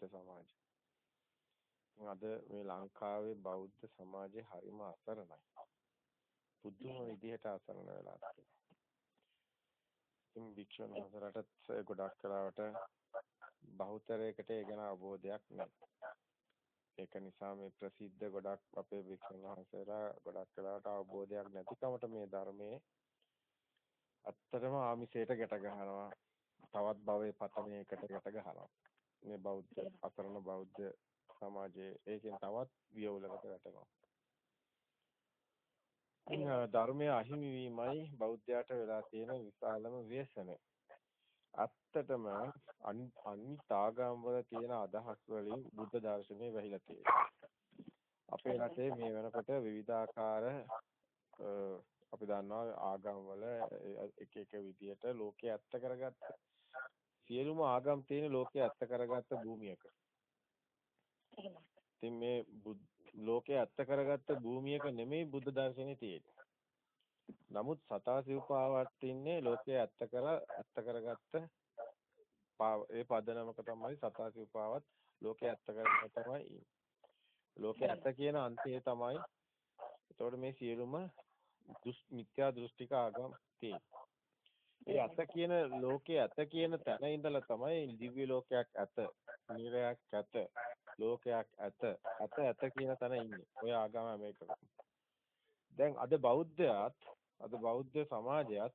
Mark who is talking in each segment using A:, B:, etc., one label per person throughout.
A: බෞද්ධ සමාජය. අද මේ ලංකාවේ බෞද්ධ සමාජය හරිම අසරණයි. පුදුම විදිහට අසරණ වෙලා තියෙනවා. ඉතින් භික්ෂුන් වහන්සේලාට ගොඩක් කරවට බහුතරයකට ඒ ගැන අවබෝධයක් නැහැ. ඒක නිසා මේ ප්‍රසිද්ධ ගොඩක් අපේ භික්ෂුන් වහන්සේලා ගොඩක් කරවට අවබෝධයක් නැතිකමට මේ ධර්මයේ ඇත්තටම ආමිෂයට ගැට ගන්නවා. තවත් භවයේ පතන එකට ගැට ගන්නවා. මේ බෞද්ධ අසරණ බෞද්ධ සමාජයේ ඒකෙන් තවත් වියවුලකට වැටෙනවා. ධර්මයේ අහිමි වීමයි බෞද්ධයාට වෙලා තියෙන විශාලම ව්‍යසනය. ඇත්තටම අනිත් ආගම් වල තියෙන අදහස් වලින් බුද්ධ දර්ශනය වැහිලා තියෙනවා. අපේ රටේ මේ වෙනකොට විවිධාකාර අපි දන්නවා ආගම් වල එක එක විදියට ලෝකයේ ඇත්ත කරගත්ත සියලුම ආගම් තියෙන ලෝකයේ ඇත්ත කරගත්ත භූමියක. ඉතින් මේ ලෝකයේ ඇත්ත කරගත්ත භූමියක නෙමෙයි බුද්ධ දර්ශනේ තියෙන්නේ. නමුත් සතා සිව්පාවත් ඉන්නේ ලෝකයේ ඇත්ත කර ඇත්ත කරගත්ත ඒ පදනමක තමයි සතා සිව්පාවත් ලෝකයේ ඇත්ත කරගෙන තමයි ඉන්නේ. ලෝකයේ ඇත්ත කියන අන්තය තමයි එතකොට මේ සියලුම මිත්‍යා දෘෂ්ටික ආගම් තියෙන්නේ. ඒ ඇත කියන ලෝකයේ ඇත කියන තැන ඉඳලා තමයි දිව්‍ය ලෝකයක් ඇත, නිරයක් ඇත, ලෝකයක් ඇත, ඇත ඇත කියන තැන ඉන්නේ. ඔය ආගම මේකම. දැන් අද බෞද්ධයාත් අද බෞද්ධ සමාජයත්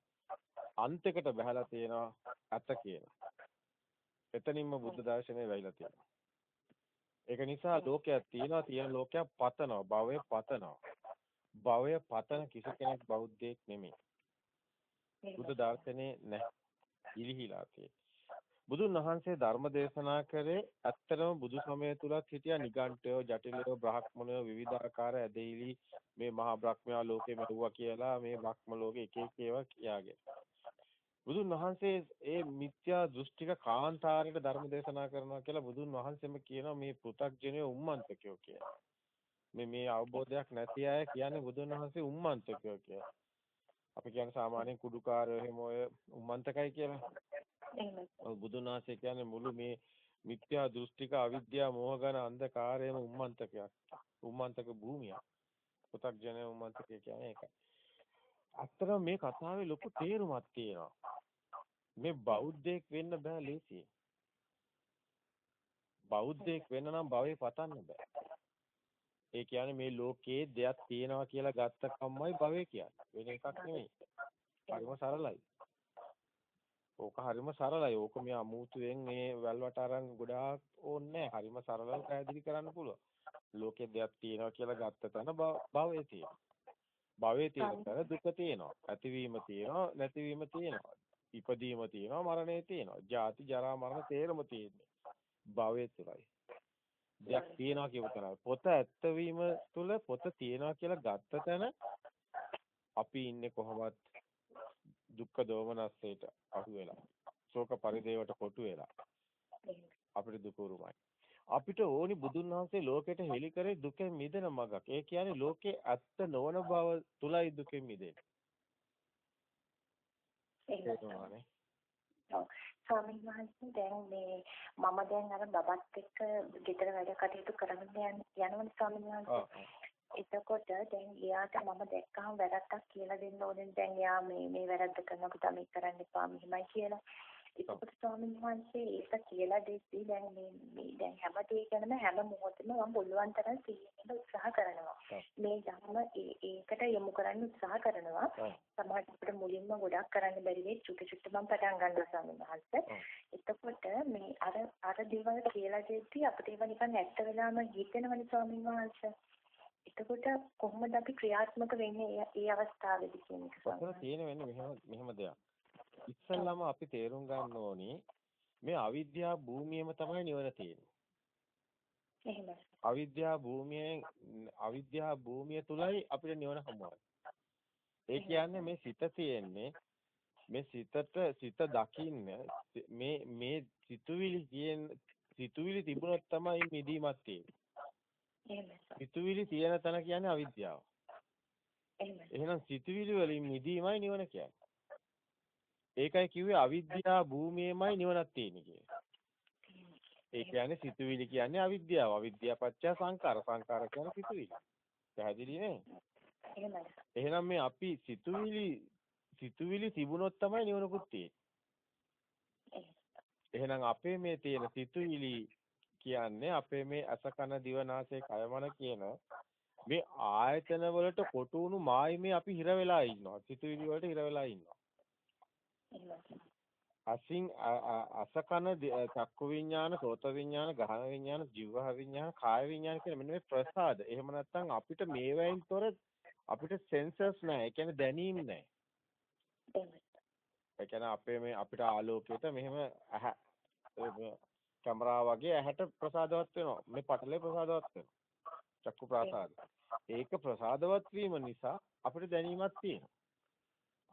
A: අන්තයකට බහලා තියෙනවා ඇත කියලා. එතනින්ම බුද්ධ දර්ශනය වෙයිලා තියෙනවා. ඒක නිසා ලෝකයක් තියෙනවා තියෙන ලෝකයක් පතනවා භවය පතනවා. භවය පතන කිසි කෙනෙක් බෞද්ධයෙක් නෙමෙයි. බුද්ධ දර්ශනේ නැහැ. ඉලිහිලා තියෙන්නේ. බුදුන් වහන්සේ ධර්ම දේශනා කරේ ඇත්තටම බුදු සමය තුලත් හිටියා නිගණ්ඨයෝ ජටිලයෝ බ්‍රාහ්මණයෝ විවිධාකාර ඇදහිලි මේ මහා බ්‍රහ්මයා ලෝකෙ මෙරුවා කියලා මේ බ්‍රහ්ම ලෝකෙ එක එක ඒවා කියාගෙන බුදුන් වහන්සේ ඒ මිත්‍යා දෘෂ්ටික කාන්තාරයට ධර්ම දේශනා කරනවා කියලා බුදුන් වහන්සේම කියනවා මේ පෘථග්ජනය උම්මන්තකයෝ කියලා. මේ මේ අවබෝධයක් නැති අය කියන්නේ බුදුන් වහන්සේ උම්මන්තකයෝ කියලා. අපි කියන්නේ සාමාන්‍යයෙන් කුඩුකාරයෝ එහෙම ඔය උම්මන්තකයි කියලා. එහෙමයි. බුදුන් වහන්සේ කියන්නේ මුළු මේ මිත්‍යා දෘෂ්ටික අවිද්‍යාව මෝහගන අන්ධකාරයේම උම්මන්තකයක්. උම්මන්තක භූමියක්. පු탁ජන උම්මන්තකය කියන්නේ ඒකයි. අත්‍තරම මේ කතාවේ ලොකු තේරුමක් තියෙනවා. මේ බෞද්ධයෙක් වෙන්න බෑ ලේසියෙන්. බෞද්ධයෙක් වෙන්න නම් භවයේ පතන්න බෑ. ඒ කියන්නේ මේ ලෝකයේ දෙයක් තියෙනවා කියලා ගත්ත කම්මයි භවය කියන්නේ. වෙන එකක් නෙමෙයි. හරිම සරලයි. ඕක හරිම සරලයි. ඕක මේ අමුතුවෙන් මේ වැල්වට අරන් ගොඩාක් ඕනේ හරිම සරලව පැහැදිලි කරන්න පුළුවන්. ලෝකේ දෙයක් තියෙනවා කියලා ගත්ත තැන භවයේ තියෙනවා. භවයේ තියෙන තැන දුක තියෙනවා. ඇතිවීම තියෙනවා, නැතිවීම තියෙනවා. ඉපදීම තියෙනවා, මරණය තියෙනවා. ජාති, ජරා, මරණ තේරම තියෙන්නේ. භවයේ තුලයි. දෙයක් තියෙනවා කියව තැන. පොත ඇත්තවීම තුල පොත තියෙනවා කියලා ගත්ත තැන අපි ඉන්නේ කොහොමත් දුක්ඛ දෝමනස්සයට අහු වෙලා. ශෝක පරිදේවට කොටු වෙලා. අපිට දුක උරුමයි. අපිට ඕනි බුදුන් වහන්සේ ලෝකෙට හෙළි කරේ දුකෙන් මිදෙන මගක්. ඒ කියන්නේ ලෝකේ ඇත්ත නොවන බව තුලයි දුකෙන් මිදෙන්නේ
B: එහෙමයි ස්වාමීන් වහන්සේ දැන් මේ මම දැන් අර බබත් එක්ක ගෙදර වැඩ කටයුතු කරගෙන යනවනේ ස්වාමීන් වහන්සේ. එතකොට දැන් එයාට මම දැක්කහම වැරද්දක් කියලා දෙන්න ඕනේ. දැන් එයා මේ මේ වැරද්ද කරනකොට මේක කරන්න එපා මෙහෙමයි කියලා. ඒකත් ස්වාමීන් වහන්සේ ඒක කියලා දෙද්දී දැන් මේ මේ දැන් හැම දෙයකම හැම මොහොතෙම මම පුළුවන් තරම් සිහියෙන් උත්සාහ කරනවා. මේ ධර්ම ඒකට යොමු කරන්න උත්සාහ කරනවා. සමහරවිට මුලින්ම ගොඩක් කරන්න බැරි වෙයි චුටි චුටි මම පටන් ගන්නවා ස්වාමීන් වහන්සේ. එතකොට මේ අර අර දේවල් කියලා දෙද්දී අපිට ඒවා නිකන් ඇත්ත වෙලාම හිතෙනවනේ ස්වාමීන් වහන්සේ. එතකොට කොහොමද අපි ක්‍රියාත්මක වෙන්නේ ඒ අවස්ථාවේදී කියන එක
A: සමහර තියෙන වෙන්නේ මෙහෙම මෙහෙම දෙයක්. ඉස්සල්ලාම අපි තේරුම් ගන්න ඕනි මේ අවිද්‍යා භූමියම තමයි නිවන තියෙන්නේ.
B: එහෙමයි.
A: අවිද්‍යා භූමියෙන් අවිද්‍යා භූමිය තුලයි අපිට නිවන හමුවන්නේ. ඒ කියන්නේ මේ සිත තියෙන්නේ මේ සිතට සිත දකින්න මේ මේ සිතුවිලි කියන සිතුවිලි තිබුණොත් තමයි මිදීමක් තියෙන්නේ. සිතුවිලි තියෙන තැන කියන්නේ අවිද්‍යාව. එහෙනම් සිතුවිලි වලින් මිදීමයි නිවන කියන්නේ. ඒකයි කිව්වේ අවිද්‍යා භූමියේමයි නිවනක් තියෙන්නේ කියලා. ඒ කියන්නේ සිතුවිලි කියන්නේ අවිද්‍යාව. අවිද්‍යාව පත්‍ය සංකාර. සංකාර කියන්නේ සිතුවිලි. පැහැදිලි නේ? එහෙනම් මේ අපි සිතුවිලි සිතුවිලි තිබුණොත් තමයි නිවනකුත් තියෙන්නේ. එහෙනම් අපේ මේ තියෙන සිතුවිලි කියන්නේ අපේ මේ අසකන දිවනාසය කයමන කියන මේ ආයතන වලට කොටු වුණු මායිමේ අපි හිර වෙලා ඉන්නවා. සිතුවිලි වලට හිර වෙලා ඉන්නවා. අසින් අසකන චක්කු විඤ්ඤාණ, සෝත විඤ්ඤාණ, ගහන විඤ්ඤාණ, ජීව විඤ්ඤාණ, කාය විඤ්ඤාණ කියන මෙන්න මේ ප්‍රසාද. එහෙම නැත්නම් අපිට මේවයින් තොර අපිට සෙන්සර්ස් නැහැ. ඒ කියන්නේ දැනීම් නැහැ. ඒ කියන්නේ අපේ මේ අපිට ආලෝකයට මෙහෙම ඇහ කැමරා වගේ ඇහැට ප්‍රසාදවත් වෙනවා. මේ පටලේ ප්‍රසාදවත් වෙනවා. චක්කු ප්‍රසාද. ඒක ප්‍රසාදවත් වීම නිසා අපිට දැනීමක් තියෙනවා.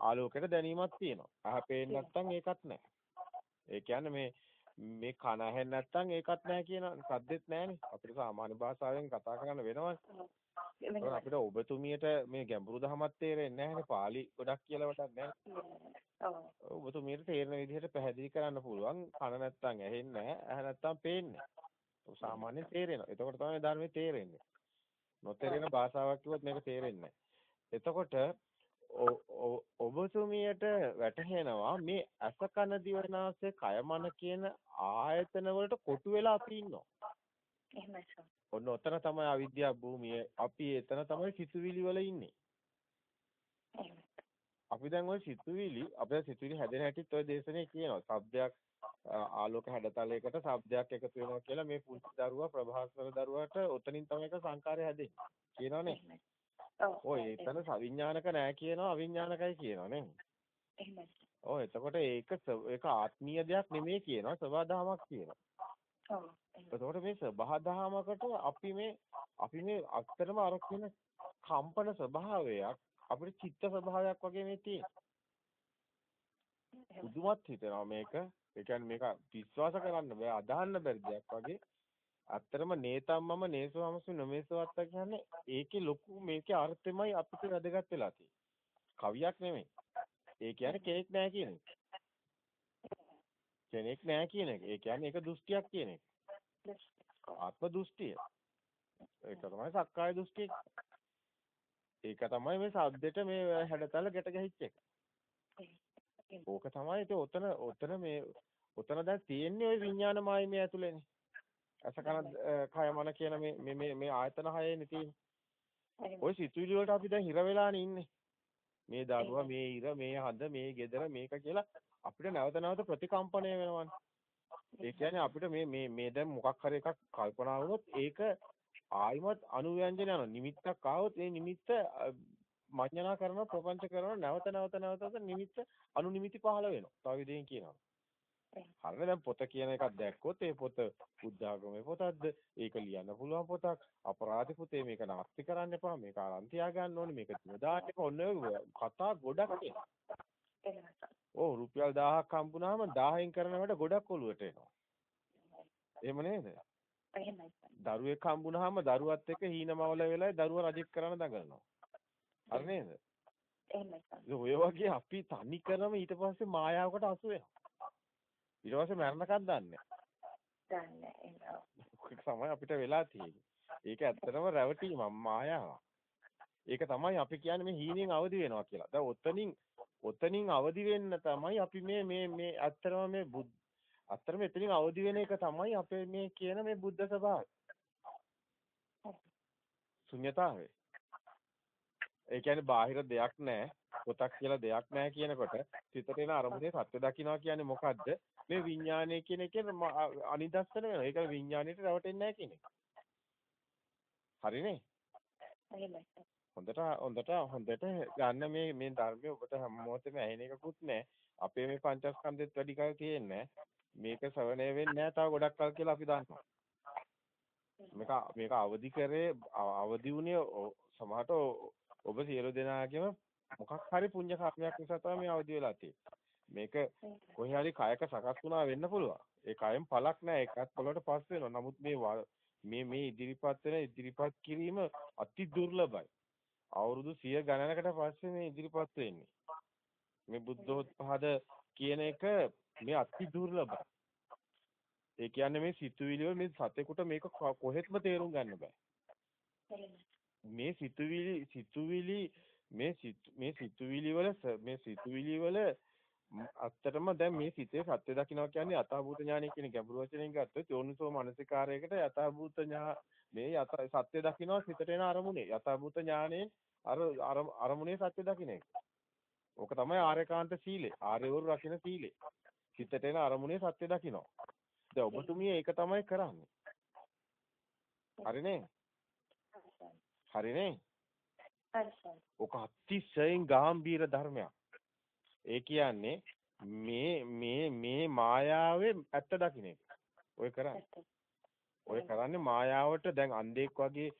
A: ආලෝකයට දැනීමක් තියෙනවා. අහ පේන්නේ නැත්නම් ඒකත් නැහැ. ඒ කියන්නේ මේ මේ කන ඇහෙන්නේ නැත්නම් ඒකත් නැහැ කියන සද්දෙත් නැහැනේ. අපිට සාමාන්‍ය භාෂාවෙන් කතා කරන්න වෙනවනේ. අපිට ඔබතුමියට මේ ගැඹුරු දහමක් තේරෙන්නේ නැහැනේ. පාලි ගොඩක් කියලා වටක් නැහැ. ඔබතුමියට තේරෙන විදිහට පැහැදිලි කරන්න පුළුවන්. කන නැත්නම් ඇහෙන්නේ නැහැ. ඇහ නැත්නම් පේන්නේ නැහැ. සාමාන්‍යයෙන් තේරෙනවා. එතකොට තමයි ධර්මයේ තේරෙන්නේ. නොතේරෙන භාෂාවක් කිව්වොත් මේක තේරෙන්නේ නැහැ. එතකොට ඔබතුමියට වැටහෙනවා මේ ඇස කන දිව නාසය කය මන කියන ආයතන වලට කොටු වෙලා අපි ඉන්නවා.
B: එහෙමයි සර්.
A: ඔන්න ඔතන තමයි අවිද්‍යා භූමිය. අපි එතන තමයි සිතුවිලි වල ඉන්නේ. අපි දැන් ওই සිතුවිලි අපේ සිතුවිලි හැදෙන හැටිත් ওই දේශනේ කියනවා. සබ්දයක් ආලෝක හැඩතලයකට ශබ්දයක් එකතු වෙනවා කියලා මේ පුංචි දරුවා ප්‍රභාස්වර දරුවාට උතනින් තමයි ඒක සංකාරය හැදෙන්නේ කියනවනේ ඔය එතන සවිඥානික නෑ කියනවා අවිඥානිකයි කියනවා නේ.
B: එහෙමයි.
A: ඔව් එතකොට ඒක ඒක ආත්මීය දෙයක් නෙමෙයි කියනවා සබහාදහමක් කියනවා.
B: ඔව්.
A: එතකොට මේ සබහාදහමකට අපි මේ අපි මේ අක්තරම අර කියන කම්පන ස්වභාවයක් අපිට චිත්ත ස්වභාවයක් වගේ මේ තියෙනවා. පුදුමත් හිතෙනවා මේක. ඒ කියන්නේ මේක විශ්වාස කරන්න බෑ අදහන්න බැරි දෙයක් වගේ. ඇත්තටම නේතම්මම නේසවමසු නමේසවත්ත කියන්නේ ඒකේ ලොකු මේකේ අර්ථෙමයි අපිට වැදගත් වෙලා තියෙන්නේ. කවියක් නෙමෙයි. ඒ කියන්නේ කෙනෙක් නැහැ කියන එක. කෙනෙක් නැහැ කියන එක. ඒ කියන්නේ ඒක දෘෂ්ටියක් කියන එක. ආත්ම දෘෂ්ටිය. ඒක තමයි සක්කාය දෘෂ්ටිය. ඒක තමයි මේ සද්දෙට මේ හැඩතල ගැට ගැහිච්ච එක. ඕක තමයි ඒක ඔතන ඔතන මේ ඔතන දැන් තියෙන්නේ ওই විඥාන මායිමේ ඇතුළේනේ. අසකන කය මන කියන මේ මේ මේ ආයතන හයේනේ තියෙන්නේ. ওই සිතුවිලි වලට අපි දැන් හිර වෙලානේ ඉන්නේ. මේ දරුවා මේ ඉර මේ හඳ මේ ගෙදර මේක කියලා අපිට නැවත නැවත ප්‍රතිකම්පණය වෙනවනේ. ඒ කියන්නේ අපිට මේ මේ මේ දැන් මොකක් හරි එකක් කල්පනා වුණොත් ඒක ආයිමත් අනුව්‍යංජන යනවා. නිමිත්තක් ආවොත් ඒ නිමිත්ත මඤ්ඤණා කරනවා ප්‍රපංච කරනවා නැවත නැවත නැවත නිමිත්ත අනුනිමිති පහළ වෙනවා. තව විදිහෙන් කියනවා. හරිනේ දැන් පොත කියන එකක් දැක්කොත් ඒ පොත බුද්ධාගමේ පොතක්ද? ඒක ලියන්න පුළුවන් පොතක්. අපරාධ පුතේ මේක නාස්ති කරන්න එපා මේක අරන් තියා ගන්න ඕනේ මේක දාන්න එපා. ඔන්න කතා ගොඩක් තියෙනවා ඔව් රුපියල් 1000ක් හම්බුනාම 1000න් කරනවට ගොඩක් ඔලුවට එනවා. එහෙම නේද?
B: එහෙමයි.
A: දරුවෙක් හම්බුනාම දරුවත් එක්ක හීනමවල වෙලා දරුවා රජෙක් කරන්න දඟලනවා. හරි නේද?
B: එහෙමයි.
A: ඔය වගේ අපි තනි කරම ඊට පස්සේ මායාවකට අසු වෙනවා ඊට පස්සේ මරණකම් දන්නේ
B: දන්නේ ඒක
A: තමයි අපිට වෙලා තියෙන්නේ. ඒක ඇත්තටම රැවටීමක් මායාවක්. ඒක තමයි අපි කියන්නේ මේ හීනෙන් අවදි වෙනවා කියලා. දැන් ඔතනින් ඔතනින් අවදි වෙන්න තමයි අපි මේ මේ මේ ඇත්තටම මේ බුද් අත්‍තරම එතනින් අවදි වෙන එක තමයි අපේ මේ කියන මේ බුද්ධ ස්වභාවය. ශුන්‍යතාවය. ඒ කියන්නේ බාහිර දෙයක් නැහැ. පොතක් කියලා දෙයක් නැහැ කියනකොට සිතට එන අරමුණේ සත්‍ය දකින්නවා කියන්නේ මොකද්ද? මේ විඥානය කියන එකේ අනිදස්සන වෙනවා. ඒක විඥාණයට රැවටෙන්නේ නැහැ කියන එක. හරිනේ? හොඳට හොඳට හොඳට ගන්න මේ මේ ධර්මයේ ඔබට හැම මොහොතේම ඇහෙන එකකුත් නැහැ. අපේ මේ පංචස්කන්ධෙත් වැඩි කල් තියෙන්නේ මේක ශ්‍රවණය වෙන්නේ නැහැ තව ගොඩක් කල් කියලා අපි දන්නවා. මේක මේක අවදි කරේ අවදි වුණේ සමහරට ඔබ සියලු දෙනාගේම මොකක් හරි පුණ්‍ය කර්මයක් නිසා තමයි මේ අවදි වෙලා තියෙන්නේ. මේක කොහේ හරි කයක සකස් වුණා වෙන්න පුළුවන්. ඒ කයෙන් පළක් නැහැ. ඒකත් පොළොට පස් වෙනවා. නමුත් මේ මේ මේ ඉදිරිපත් වෙන ඉදිරිපත් කිරීම අති දුර්ලභයි. අවුරුදු 100 ගණනකට පස්සේ මේ ඉදිරිපත් වෙන්නේ. මේ බුද්ධෝත්පාද කියන එක මේ අති දුර්ලභයි. ඒ කියන්නේ මේ සිතුවිලි වල මේ සතෙකුට මේක කොහෙත්ම තේරුම් ගන්න බෑ. මේ සිතුවිලි සිතුවිලි මේ මේ සිතුවිලි වල මේ සිතුවිලි වල අත්තටම දැන් මේ සිතේ සත්‍ය දකින්නවා කියන්නේ යථාභූත ඥානය කියන ගැඹුරු වචනෙන් ගත්තොත් යෝනිසෝ මනසිකාරයකට යථාභූත ඥා මේ යථ සත්‍ය දකින්නවා සිතට එන අරමුණේ යථාභූත ඥානයේ අර අරමුණේ සත්‍ය දකින්න එක. ඕක තමයි ආර්යකාන්ත සීලය. ආර්යවරු රකින්න සීලය. සිතට එන අරමුණේ සත්‍ය දකින්නවා. දැන් ඔබතුමිය ඒක තමයි කරන්නේ. හරිනේ? හරිනේ? ඔක අතිශයින් ගැඹීර ධර්මයක්. ඒ කියන්නේ මේ මේ මේ මායාවේ ඇත්ත දකින්න එක. ඔය කරන්නේ. ඔය කරන්නේ මායාවට දැන් අන්ධෙක් වගේ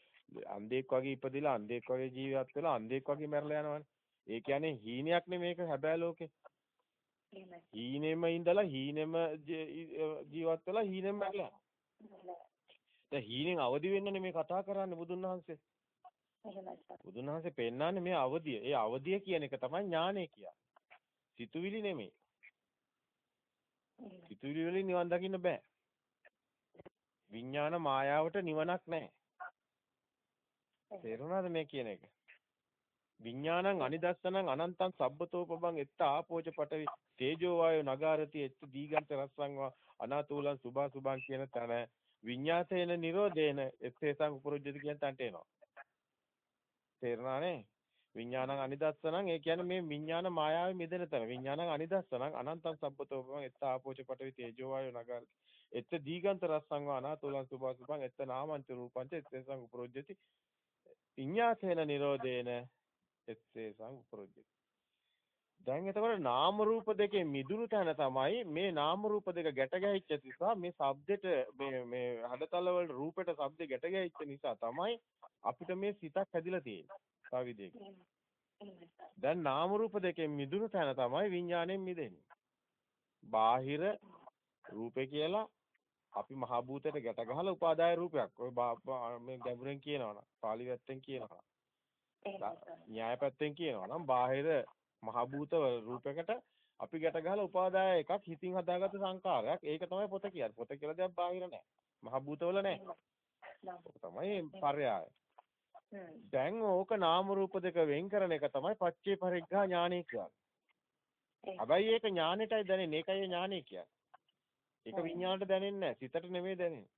A: අන්ධෙක් වගේ ඉපදිලා අන්ධෙක් වගේ ජීවත් වෙලා අන්ධෙක් වගේ මැරලා යනවනේ. ඒ කියන්නේ හීනයක් නේ මේක හැබෑ ලෝකේ. හීනෙම ඉඳලා හීනෙම ජීවත් වෙලා හීනෙම මැරලා. දැන් හීනෙන් අවදි වෙන්නනේ මේ කතා කරන්නේ බුදුන් වහන්සේ. බුදුන් වහන්සේ පෙන්නන්නේ මේ අවදිය. ඒ අවදිය කියන එක තමයි ඥානය කියන්නේ. සිතුවිලි නෙමෙයි. සිතුවිලි වලින් නිවන් දකින්න බෑ. විඥාන මායාවට නිවනක් නැහැ. තේරුණාද මේ කියන එක? විඥානං අනිදස්සනං අනන්තං සබ්බතෝපබං එත්ත ආපෝච පටවි තේජෝ වායෝ නගාරති එත්ත දීගන්ත රස්සං අනාතූලං සුභා සුභං කියන තැන විඤ්ඤාතේන නිරෝධේන එත්තේසං උපරොජ්ජති කියන තැනට එනවා. තේරුණානේ? විඥානං අනිදස්සනං ඒ කියන්නේ මේ විඥාන මායාවේ මිදෙන තැන. විඥානං අනිදස්සනං අනන්තං සබ්බතෝපමං එත්ත ආපෝච පටවි තේජෝ වායෝ නගර. එත්ත දීගන්ත රස්සං අනාතෝලං සුභා සුභං එත්ත නාමංච රූපංච එත්තේසං උපරොජ්ජති. විඤ්ඤාතේන නිරෝධේන එත්තේසං උපරොජ්ජති. දැන් එතකොට නාම රූප දෙකේ මිදුණු තැන තමයි මේ නාම රූප දෙක ගැට ගැහිච්ච නිසා මේ ශබ්දෙට මේ මේ හඩතල වල රූපෙට ශබ්දෙ ගැට ගැහිච්ච නිසා තමයි අපිට මේ සිතක් හැදිලා තියෙන්නේ. විදිහකින්. දැන් නාම රූප දෙකෙන් මිදුණු තැන තමයි විඥාණයෙන් මිදෙන්නේ. බාහිර රූපේ කියලා අපි මහ භූතයට ගැට ගහලා උපාදාය රූපයක්. ඔය මේ ගැඹුරෙන් කියනවනම්, පාලි පැත්තෙන් කියනවනම්. න්‍යාය පැත්තෙන් කියනවනම් බාහිර මහ භූත රූපයකට අපි ගැට ගහලා උපාදාය එකක් හිතින් හදාගත්ත සංකාරයක්. ඒක තමයි පොත කියන්නේ. පොත කියලා දෙයක් බාහිර නැහැ. මහ භූතවල නැහැ. ඒක තමයි පර්යාය. දැන් ඕක නාම රූප දෙක වෙන් කරන එක තමයි පච්චේ පරිග්ඝා ඥානය කියන්නේ. හැබැයි ඒක ඥානෙටයි දැනෙන්නේ. ඒකයි ඥානය කියන්නේ. ඒක විඤ්ඤාණයට දැනෙන්නේ නැහැ. සිතට නෙමෙයි දැනෙන්නේ.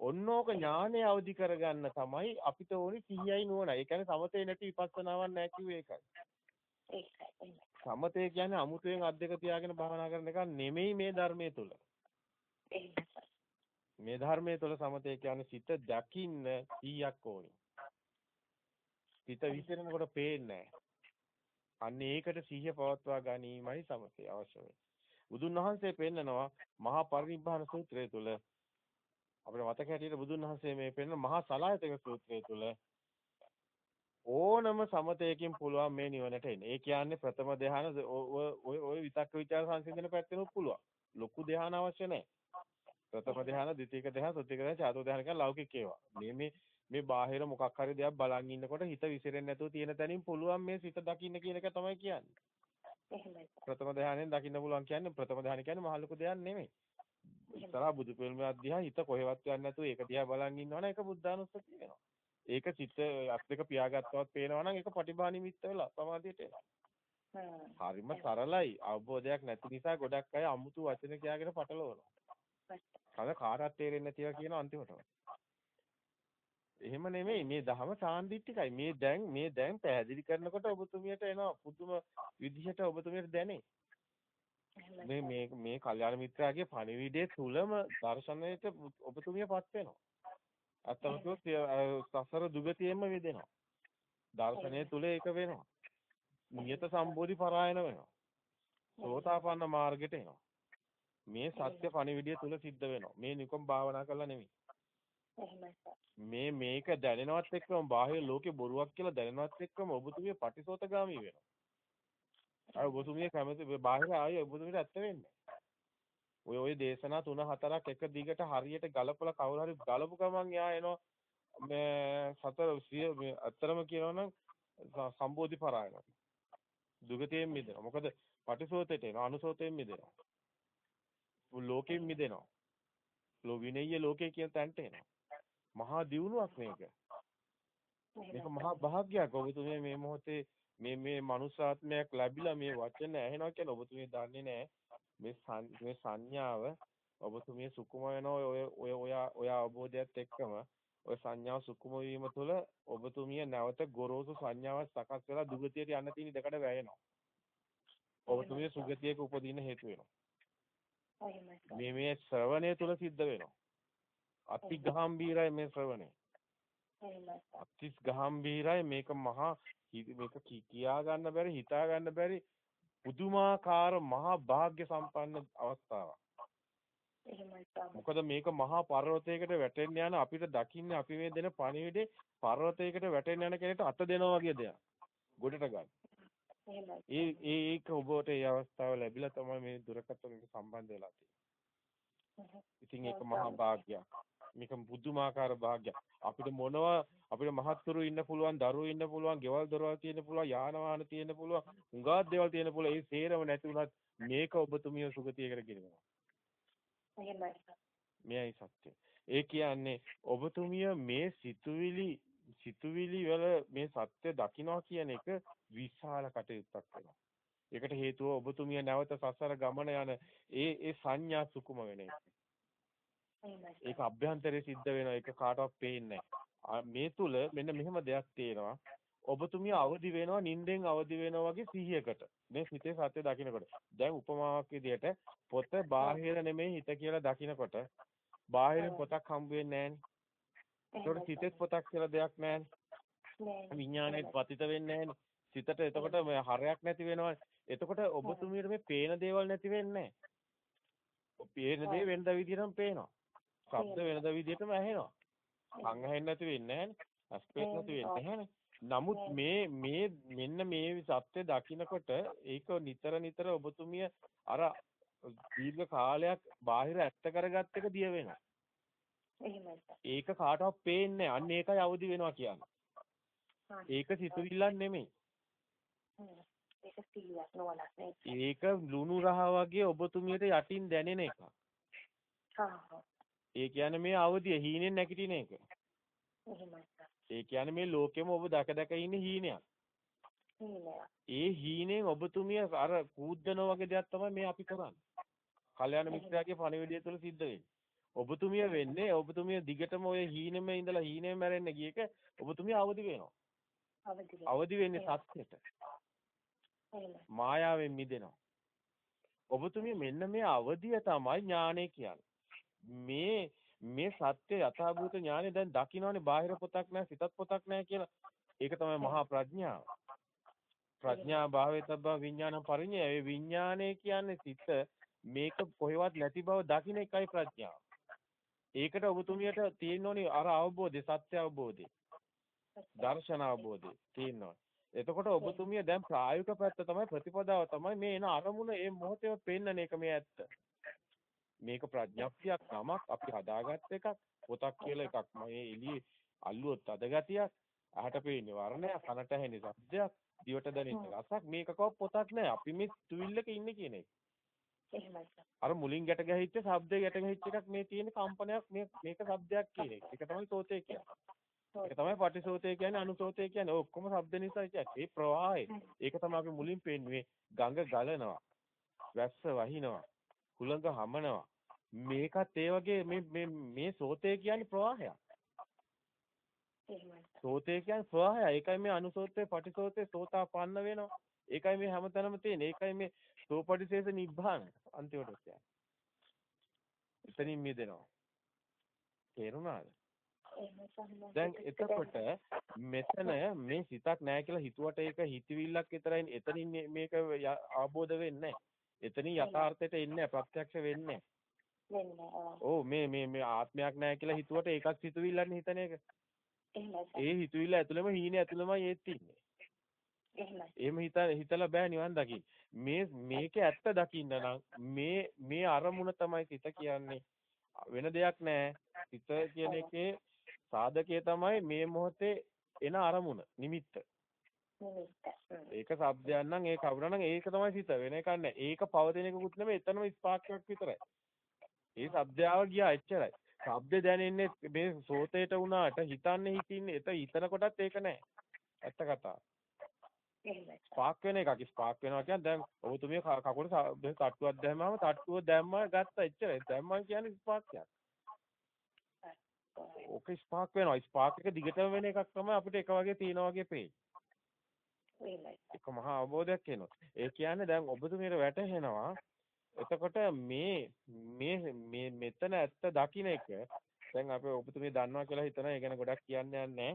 A: ඔන්නෝක ඥානය අවදි කරගන්න තමයි අපිට ඕනි සිහියයි නුවණයි. ඒ කියන්නේ සමතේ නැති විපස්සනාවක් නැහැ කිව්වේ ඒකයි. සමතේ කියන්නේ අමුතුවෙන් අත් දෙක තියාගෙන භාවනා කරන එක නෙමෙයි මේ ධර්මයේ තුල. මේ ධර්මයේ තුල සමතේ කියන්නේ සිත දකින්න 100ක් ඕනි. සිත විසිරෙනකොට පේන්නේ අන්න ඒකට සිහිය පවත්වා ගැනීමයි සමතේ අවශ්‍ය වෙන්නේ. බුදුන් වහන්සේ පෙන්නනවා මහා පරිනිබ්බාන සූත්‍රය තුල අපිට මතක හැටියට බුදුන් වහන්සේ මේ පෙන්න මහා සලායතක සූත්‍රය තුල ඕනම සමතයකින් පුළුවන් මේ නිවනට එන්න. ඒ කියන්නේ ප්‍රථම ධ්‍යාන ඔය ඔය විතක්ක ਵਿਚාර සංසිඳන පැත්තෙනුත් පුළුවන්. ලොකු ධ්‍යාන අවශ්‍ය නැහැ. ප්‍රථම ධ්‍යාන, ද්විතීක ධ්‍යාන, තෘතීක ධ්‍යාන, චතුර්ථ ධ්‍යාන කියන ලෞකික ඒවා. මේ මේ මේ බාහිර මොකක් හරි දෙයක් බලන් ඉන්නකොට හිත විසිරෙන්නේ නැතුව තියෙන තැනින් පුළුවන් මේ සිත දකින්න කියන එක තමයි කියන්නේ. එහෙමයි. ප්‍රථම ධ්‍යානෙන් දකින්න පුළුවන් කියන්නේ ප්‍රථම ධ්‍යාන කියන්නේ මහ ලොකු දෙයක් නෙමෙයි. ඉස්සරහා බුදු පිළිම අධ්‍යා හිත කොහෙවත් යන්නේ නැතුව ඒක දිහා බලන් ඉන්නවනේ ඒක බුද්ධානුස්සතිය වෙනවා. ඒක චිත්ත අත් දෙක පියාගත්තවත් පේනවා නම් ඒක පටිභා නිමිත්ත වෙලා සමාධියට එනවා. හරිම සරලයි. අවබෝධයක් නැති නිසා ගොඩක් අය අමුතු වචන කියාගෙන පටලවනවා. කල කාටවත් තේරෙන්නේ නැතිව කියන අන්තිමට. එහෙම නෙමෙයි මේ දහම සාන්දිටිකයි. මේ දැන් මේ දැන් පැහැදිලි කරනකොට ඔබතුමියට එනවා පුදුම විදිහට ඔබතුමියට දැනේ. මේ මේ මේ කල්යාණ මිත්‍රාගේ පණිවිඩයේ තුලම දර්ශනයට ඔබතුමියපත් වෙනවා. අත්තම කිව්වොත් සසර දුගතියෙම විදෙනවා. දර්ශනය තුල ඒක වෙනවා. නියත සම්බෝධි පරායන වෙනවා. සෝතාපන්න මාර්ගයට එනවා. මේ සත්‍ය පණිවිඩය තුල සිද්ධ වෙනවා. මේ නිකම් භාවනා කරලා නෙමෙයි. මේ මේක දැනෙනවත් එක්කම බාහිර ලෝකේ බොරුවක් කියලා දැනෙනවත් එක්කම ඔබතුමිය පටිසෝතගාමි වෙනවා. අර ඔබතුමිය කැමති බාහිර ආයේ ඔබතුමියට ඇත්ත වෙන්නේ. ඔය ඔය දේශනා තුන හතරක් එක දිගට හරියට ගලපලා කවුරු හරි ගලපු ගමන් යා එනවා මේ සතර සිය මේ අත්‍තරම කියනවනම් සම්බෝධි පරායන. දුගතියෙන් මිදෙනවා. මොකද පටිසෝතේට එනවා අනුසෝතයෙන් මිදෙනවා. ලෝකයෙන් මිදෙනවා. විනය්‍ය ලෝකේ කියන තැනට එනවා. මහා දියුණුවක් මේක. මේක මහා භාග්‍යයක්. ඔබතුමිය මේ මොහොතේ මේ මේ මනුෂ්‍යාත්මයක් ලැබිලා මේ වචන ඇහෙනවා කියලා ඔබතුමිය දන්නේ නැහැ. මේ මේ සංඥාව ඔබතුමිය සුකුම වෙනවා ඔය ඔය ඔය ඔය අවබෝධයත් එක්කම ඔය සංඥාව සුකුම වීම තුළ ඔබතුමිය නැවත ගොරෝසු සංඥාවක් සකස් වෙලා දුගතියට යන්න තියෙන දෙකට වැයෙනවා. ඔබතුමිය සුගතියක උපදින හේතු වෙනවා. මේ මේ ශ්‍රවණය තුල සිද්ධ වෙනවා. අති ගාම්භීරයි මේ ශ්‍රවණය. අති ගාම්භීරයි මේක මහා මේක කියා ගන්න බැරි හිතා ගන්න බැරි පුදුමාකාර මහා වාග්ය සම්පන්න අවස්ථාවක්. මොකද මේක මහා පර්වතයකට වැටෙන්න යන අපිට දකින්න අපි මේ දෙන පණිවිඩේ පර්වතයකට වැටෙන්න යන කෙනෙක්ට අත දෙනවා වගේ දෙයක්. ගොඩට ගන්න. ඒ ඒක ඔබට ඒ අවස්ථාව ලැබිලා තමයි මේ දුරකථනයට සම්බන්ධ වෙලා තියෙන්නේ. ඉතින් ඒක මහා වාග්යක්. මේක පුදුමාකාර වාග්යක්. අපිට මොනවා අපිට මහත්තුරු ඉන්න පුළුවන්, දරුවෝ ඉන්න පුළුවන්, ගෙවල් දොරවල් තියෙන්න පුළුවන්, යාන වාහන තියෙන්න පුළුවන්, හුඟක් දේවල් තියෙන්න පුළුවන්. ඒ සේරම නැති වුණත් මේක ඔබතුමිය සුගතියකට ගෙනියනවා.
B: එහෙමයි.
A: මෙයයි සත්‍ය. ඒ කියන්නේ ඔබතුමිය මේ සිතුවිලි සිතුවිලි වල මේ සත්‍ය දකින්නවා කියන එක විශාල කටයුත්තක් වෙනවා. ඒකට හේතුව ඔබතුමිය නැවත සසර ගමන යන ඒ ඒ සංඥා සුකුම වෙන එක. ඒක අභ්‍යන්තරේ සිද්ධ වෙනවා. ඒක කාටවත් පේන්නේ මේ තුල මෙන්න මෙහෙම දෙයක් තියෙනවා. ඔබතුමිය අවදි වෙනවා නිින්දෙන් අවදි වෙනවා වගේ සිහියකට. මේ හිතේ සත්‍ය දකින්නකොට. දැන් උපමාවක් විදිහට පොත බාහිර නෙමෙයි හිත කියලා දකින්නකොට බාහිරින් පොතක් හම්බ වෙන්නේ නැහැනේ. සිතෙත් පොතක් කියලා දෙයක් නැහැනේ. විඥාණයට පතිත වෙන්නේ. සිතට එතකොට මේ හරයක් නැති වෙනවනේ. එතකොට ඔබතුමියට මේ පේන දේවල් නැති වෙන්නේ නැහැ. පේන දේ වෙනද විදිහටම පේනවා. ශබ්ද වෙනද විදිහටම ඇහෙනවා. කන් ඇහෙන්නේ නැති වෙන්නේ නැහැනේ. නමුත් මේ මේ මෙන්න මේ සත්‍ය දකින්නකොට ඒක නිතර නිතර ඔබතුමිය අර දීර්ඝ කාලයක් බාහිර ඇත්ත කරගත්ත එක දිය වෙනවා. ඒක කාටවත් පේන්නේ අන්න ඒකයි අවදි වෙනවා කියන්නේ. ඒක සිතුවිල්ලක් නෙමෙයි. ඒක ලුණු රහ වගේ ඔබතුමියට යටින් දැනෙන එක. ඒ කියන්නේ මේ අවදිය හීනෙන් නැගිටින එක. ඒ කියන්නේ මේ ලෝකෙම ඔබ දැක දැක ඉන්න හීනයක්. ඒ හීනෙන් ඔබතුමිය අර කූද්දනවා වගේ දෙයක් තමයි මේ අපි කරන්නේ. කල්‍යාණ මිත්‍රයාගේ පණිවිඩය තුළ සිද්ධ වෙන්නේ. ඔබතුමිය වෙන්නේ ඔබතුමිය දිගටම ඔය හීනෙම ඉඳලා හීනෙම මැරෙන්න ගිය එක ඔබතුමිය අවදි වෙනවා. අවදි වෙන්නේ සත්‍යෙට. මායාවෙන් මිදෙනවා. ඔබතුමිය මෙන්න මේ අවදිය තමයි ඥානය කියන්නේ. මේ මේ සත්‍ය යථාභූත ඥානෙ දැන් දකින්නනේ බාහිර පොතක් නැහැ සිතත් පොතක් නැහැ කියලා. ඒක තමයි මහා ප්‍රඥාව. ප්‍රඥා භාවේතබ්බ විඥාන පරිඤ්ඤය. ඒ විඥානය කියන්නේ සිත මේක කොහෙවත් නැති බව දකින්න එකයි ප්‍රඥාව. ඒකට ඔබතුමියට තියෙනෝනේ අර අවබෝධය සත්‍ය අවබෝධය. දර්ශන අවබෝධය තියෙනවා. එතකොට ඔබතුමිය දැන් ප්‍රායෝගික පැත්ත තමයි ප්‍රතිපදාව තමයි මේ එන අරමුණ මේ මොහොතේම පෙන්නන එක මේ ඇත්ත. මේක ප්‍රඥප්තියක් නමක් අපි හදාගත්ත එකක් පොතක් කියලා එකක් මේ එළියේ අල්ලුවොත් අද ගතියක් අහට පේන්නේ වර්ණයක් කනට ඇහෙන්නේ ශබ්දයක් දිවට දැනෙන්නේ රසක් මේකකව පොතක් නෑ අපි මේ තුවිල්ලක ඉන්නේ කියන එක අර මුලින් ගැට ගැහිච්ච ශබ්දේ ගැට ගැහිච්ච එකක් මේ තියෙන කම්පනයක් මේ මේක ශබ්දයක් කියන එක. ඒක තමයි සෝතේ කියන්නේ. ඒක තමයි පටිසෝතේ කියන්නේ අනුසෝතේ කියන්නේ. ඔක්කොම ශබ්ද නිසා කියන්නේ. ප්‍රවාහය. ඒක තමයි අපි මුලින් පෙන්නුවේ ගඟ ගලනවා. වැස්ස වහිනවා. හුළඟ හමනවා. මේකත් ඒ වගේ මේ මේ මේ සෝතේ කියන්නේ ප්‍රවාහයක්. සෝතේ කියන්නේ ප්‍රවාහය. ඒකයි මේ අනුසෝතේ පටිසෝතේ සෝතාපන්න වෙනවා. ඒකයි මේ හැමතැනම තියෙන්නේ. ඒකයි මේ සෝපටිශේෂ නිබ්බාන අන්තිමට කියන්නේ. එතනින් මිදෙනවා. තේරුණාද? දැන් එතකොට මෙතන මේ සිතක් නැහැ කියලා හිතුවට ඒක හිතවිල්ලක් විතරයි. එතනින් මේක ආબોධ වෙන්නේ එතනින් යථාර්ථයට එන්නේ ප්‍රත්‍යක්ෂ වෙන්නේ ඔව් මේ මේ මේ ආත්මයක් නැහැ කියලා හිතුවට ඒකක් හිතවිල්ලන්නේ හිතන එක. ඒ හිතවිල්ල ඇතුළෙම හීනේ ඇතුළෙමයි ඒත් ඉන්නේ. එහෙම හිතා හිතලා බෑ නිවන් දකින්න. මේ මේක ඇත්ත දකින්න නම් මේ මේ අරමුණ තමයි සිත කියන්නේ. වෙන දෙයක් නෑ. සිත කියන එකේ සාධකයේ තමයි මේ මොහොතේ එන අරමුණ නිමිත්ත. ඒක શબ્දයක් නම් ඒක අවුරා නම් ඒක තමයි සිත වෙන එකක් නෑ. ඒක පවතින එකකුත් නෙමෙයි එතනම ස්පාර්ක්යක් විතරයි. ඒ ශබ්දාව ගියා එච්චරයි. ශබ්ද දැනෙන්නේ මේ සෝතේට වුණාට හිතන්නේ හිතින්නේ එත හිතන කොටත් ඒක නෑ. ඇත්ත කතාව. ස්පාක් වෙන එකක් ස්පාක් වෙනවා කියන්නේ දැන් ඔබතුමිය කකුල තට්ටුවක් දැම්මම තට්ටුව දැම්ම ගත්තා එච්චරයි. දැම්මම කියන්නේ ස්පාක් කියන්නේ. ඕක ස්පාක් වෙනවා. ස්පාක් එක දිගටම වෙන එකක් තමයි අපිට එක වගේ තියෙනා වගේ පේන්නේ. ඒක මහා අවබෝධයක් එනවා. ඒ කියන්නේ දැන් ඔබතුමියට වැටහෙනවා එතකොට මේ මේ මේ මෙතන ඇත්ත දකින්න එක දැන් අපි ඔබතුමිය දන්නවා කියලා හිතනවා. ඒ ගැන ගොඩක් කියන්න යන්නේ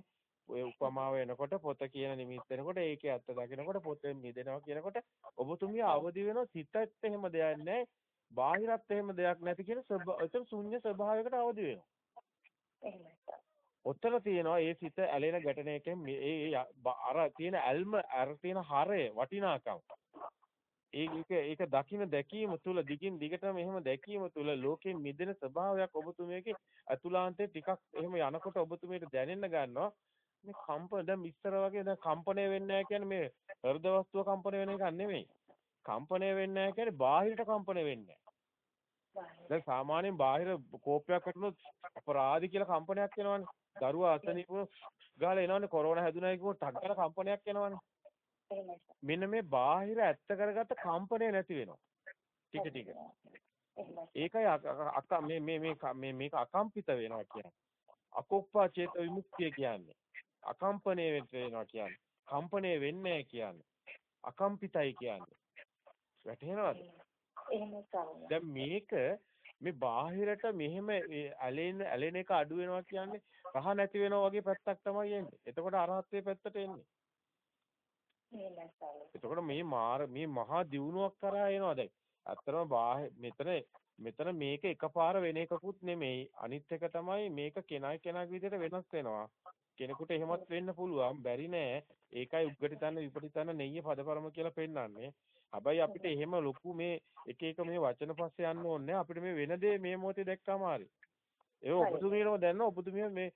A: ඔය උපමාව එනකොට පොත කියන නිමිත්ත එනකොට ඒකේ ඇත්ත දකිනකොට පොතෙන් මිදෙනවා කියනකොට ඔබතුමිය අවදි වෙනවා. සිතත් එහෙම දෙයක් නැහැ. බාහිරත් එහෙම දෙයක් නැති කියන එතන ශුන්‍ය ස්වභාවයකට අවදි වෙනවා ඔතන තියෙනවා ඒ සිත ඇලෙන ගැටෙන එකෙන් ඒ අර තියෙන ඇල්ම අර තියෙන හරය වටිනාකම. ඒක ඒක දකින්න දැකීම තුළ දිගින් දිගටම එහෙම දැකීම තුළ ලෝකෙන් මිදෙන ස්වභාවයක් ඔබතුමියගේ අතුලාන්තේ ටිකක් එහෙම යනකොට ඔබතුමියට දැනෙන්න ගන්නවා. මේ කම්පන දැන් ඉස්සර වගේ දැන් කම්පණය වෙන්නේ නැහැ කියන්නේ මේ හෘද වස්තුව කම්පණය වෙන එකක් නෙමෙයි. කම්පණය වෙන්නේ නැහැ කියන්නේ බාහිරට කම්පණය වෙන්නේ දැන් සාමාන්‍යයෙන් බාහිර කෝපයක් වටුනොත් අපරාධි කියලා කම්පනයක් එනවනේ. දරුවා අසනීපව ගාලා එනවනේ කොරෝනා හැදුනායි කිව්වොත් ටක් ගාලා කම්පනයක් එනවනේ. මෙන්න මේ බාහිර ඇත්ත කරගත්ත කම්පණය නැති වෙනවා. ටික ටික. ඒකයි අක මේ මේ මේ මේක අකම්පිත වෙනවා කියන්නේ. අකෝප්පා චේත විමුක්තිය කියන්නේ. අකම්පණය වෙනවා කියන්නේ. කම්පණය වෙන්නේ කියන්නේ. අකම්පිතයි කියන්නේ. වැටහෙනවද? දැන් මේක මේ බාහිරට මෙහෙම ඇලෙන ඇලෙන එක අඩු වෙනවා කියන්නේ රහ නැති වෙනවා වගේ පැත්තක් තමයි එන්නේ. එතකොට අරහත්ත්වයේ පැත්තට එන්නේ. එතකොට මේ මාර මේ මහා දියුණුවක් කරා එනවා දැන්. ඇත්තටම මෙතන මෙතන මේක එකපාර වෙන එකකුත් නෙමෙයි. අනිත් එක තමයි මේක කෙනයි කෙනාගේ විදිහට වෙනස් වෙනවා. කෙනෙකුට එහෙමත් වෙන්න පුළුවන්. බැරි නෑ. ඒකයි උග්ගටිතන විපටිතන නෙయ్య පදපරම කියලා පෙන්වන්නේ. හැබැයි අපිට එහෙම ලොකු මේ එක එක මේ වචන පස්සේ යන්න ඕනේ අපිට මේ වෙන දේ මේ මොහොතේ දැක්කම හරි. ඒ ඔබතුමියනම දැනන ඔබතුමිය මේ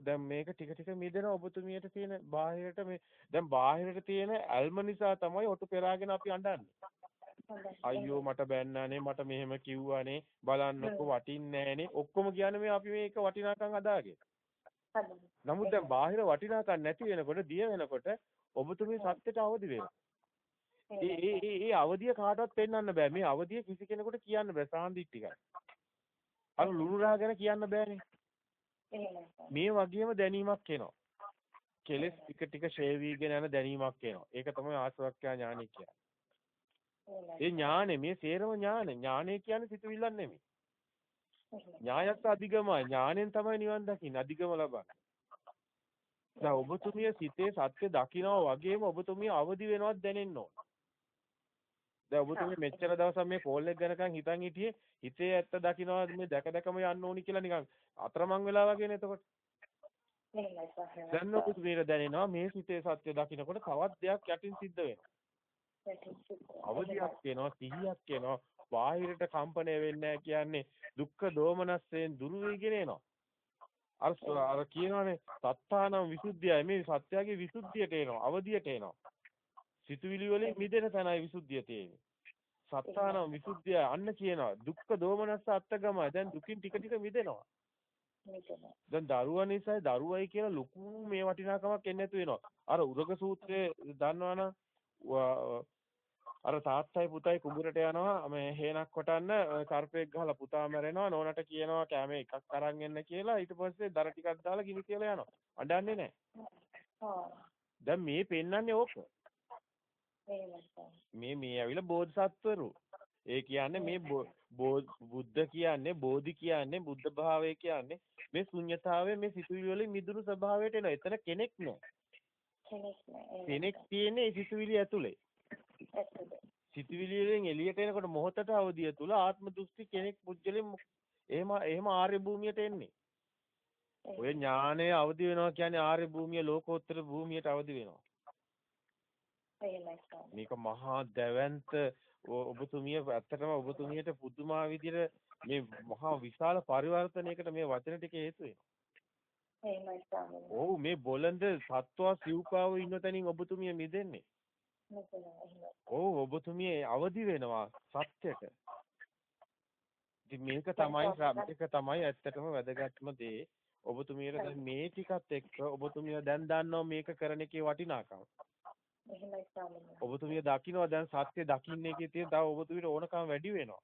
A: දැන් මේක ටික ටික මිදෙන ඔබතුමියට තියෙන බාහිරට මේ දැන් බාහිරට තියෙන ඇල්ම නිසා තමයි ඔටු පෙරාගෙන අපි අඬන්නේ. අයියෝ මට බැන්නානේ මට මෙහෙම කිව්වානේ බලන්නකො වටින්නේ නැහනේ ඔක්කොම කියන්නේ මේ අපි මේක වටිනාකම් අදාගෙන. නමුත් දැන් බාහිර වටිනාකම් නැති වෙනකොට දිය වෙනකොට ඔබතුමිය සත්‍යයට අවදි වෙනවා. ඒ ඒ අවදිය කාටවත් පෙන්වන්න බෑ. මේ අවදිය කිසි කෙනෙකුට කියන්න බෑ සාන්දිටිකයි. අර ලුණු රහ ගැන කියන්න බෑනේ. මේ වගේම දැනීමක් එනවා. කෙලස් ටික ටික ෂේ වීගෙන යන දැනීමක් එනවා. ඒක තමයි ආසවක්ඛ්‍යා ඥානෙ කියන්නේ. ඒ ඥානෙ මේ සේරම ඥානෙ. ඥානෙ කියන්නේ සිතුවිල්ලක් නෙමෙයි. ඥායත් අධිගමයි. ඥානෙන් තමයි නිවන් දකින්නේ. අධිගම ලබන්නේ. දැන් ඔබතුමිය සිතේ සත්‍ය දකිනවා වගේම ඔබතුමිය අවදි වෙනවත් දැනෙන්න ඕන. දැන් ඔබතුමිය මෙච්චර දවසක් මේ කෝල් එක ගැනකන් හිතන් හිටියේ හිතේ ඇත්ත දකින්නවා මේ දැක දැකම යන්න ඕනි කියලා නිකන් අතරමං වෙලා වගේනේ එතකොට. දැන් ඔබතුමියට දැනෙනවා මේ සිතේ සත්‍ය දකින්නකොට තවත් දෙයක් යටින් සිද්ධ වෙනවා. අවදියක් එනවා සිහියක් එනවා බාහිරට කම්පණය වෙන්නේ කියන්නේ දුක්ඛ දෝමනස්යෙන් දුරු වෙගෙන එනවා. අර අර කියනවානේ සත්තානම් විසුද්ධියයි මේ සත්‍යයේ විසුද්ධියට එනවා අවදියට එනවා. සිතුවිලි වලින් මිදෙන තැනයි විසුද්ධිය තියෙන්නේ. සත්තානම් විසුද්ධිය අන්න කියනවා. දුක්ඛ දෝමනස්ස අත්තගමයි. දැන් දුකින් ටික ටික මිදෙනවා. දැන් දරුවා නිසා දරුවයි කියලා ලොකු මේ වටිනාකමක් එන්නේ නැතු වෙනවා. අර උරග සූත්‍රයේ දන්නවනම් අර තාත්තයි පුතයි කුඹුරට යනවා මේ හේනක් කොටන්න සර්පෙක් ගහලා පුතා මැරෙනවා නෝනට කියනවා කැමේ එකක් අරන් එන්න කියලා ඊට පස්සේ දර ටිකක් දාලා ගිනි කියලා යනවා අඬන්නේ නැහැ දැන් මේ පෙන්වන්නේ ඕක මේ මේ ඇවිල්ලා බෝධිසත්වරු. ඒ කියන්නේ මේ බුද්ධ කියන්නේ බෝධි කියන්නේ බුද්ධ භාවය කියන්නේ මේ ශුන්්‍යතාවයේ මේ සිතුවිලි වලින් මිදුණු ස්වභාවයට එන. එතන කෙනෙක් නෑ. කෙනෙක් තියෙන්නේ ඒ සිතුවිලි ඇතුලේ. සිතුවිලි වලින් එළියට එනකොට මොහොතට අවදිය තුල ආත්ම දෘෂ්ටි කෙනෙක් පුජ්‍යලෙන් එහෙම එහෙම ආර්ය භූමියට එන්නේ. ඔය ඥානය අවදි වෙනවා කියන්නේ ආර්ය භූමිය ලෝකෝත්තර භූමියට අවදි වෙනවා. මේක මහා දැවැන්ත ඔබතුමිය ඇත්තටම ඔබතුමියට පුදුමා විදිහට මේ මහා විශාල පරිවර්තනයකට මේ වචන ටික හේතු වෙනවා. ඔව් මේ බොළඳ සත්වා සිව්පාව ඉන්න තැනින් ඔබතුමිය මිදෙන්නේ. ඔව් ඔබතුමිය අවදි වෙනවා සත්‍යයට. ඉතින් මේක තමයි මේක තමයි ඇත්තටම වැදගත්ම දේ. ඔබතුමියට මේ ටිකත් එක්ක ඔබතුමිය දැන් දන්නවා මේක කරන එකේ වටිනාකම.
B: එහෙමයි ස්වාමීනි.
A: ඔබතුමිය දකින්නවා දැන් සත්‍ය දකින්න එකේ තියෙන තව ඔබතුමියට ඕනකම වැඩි වෙනවා.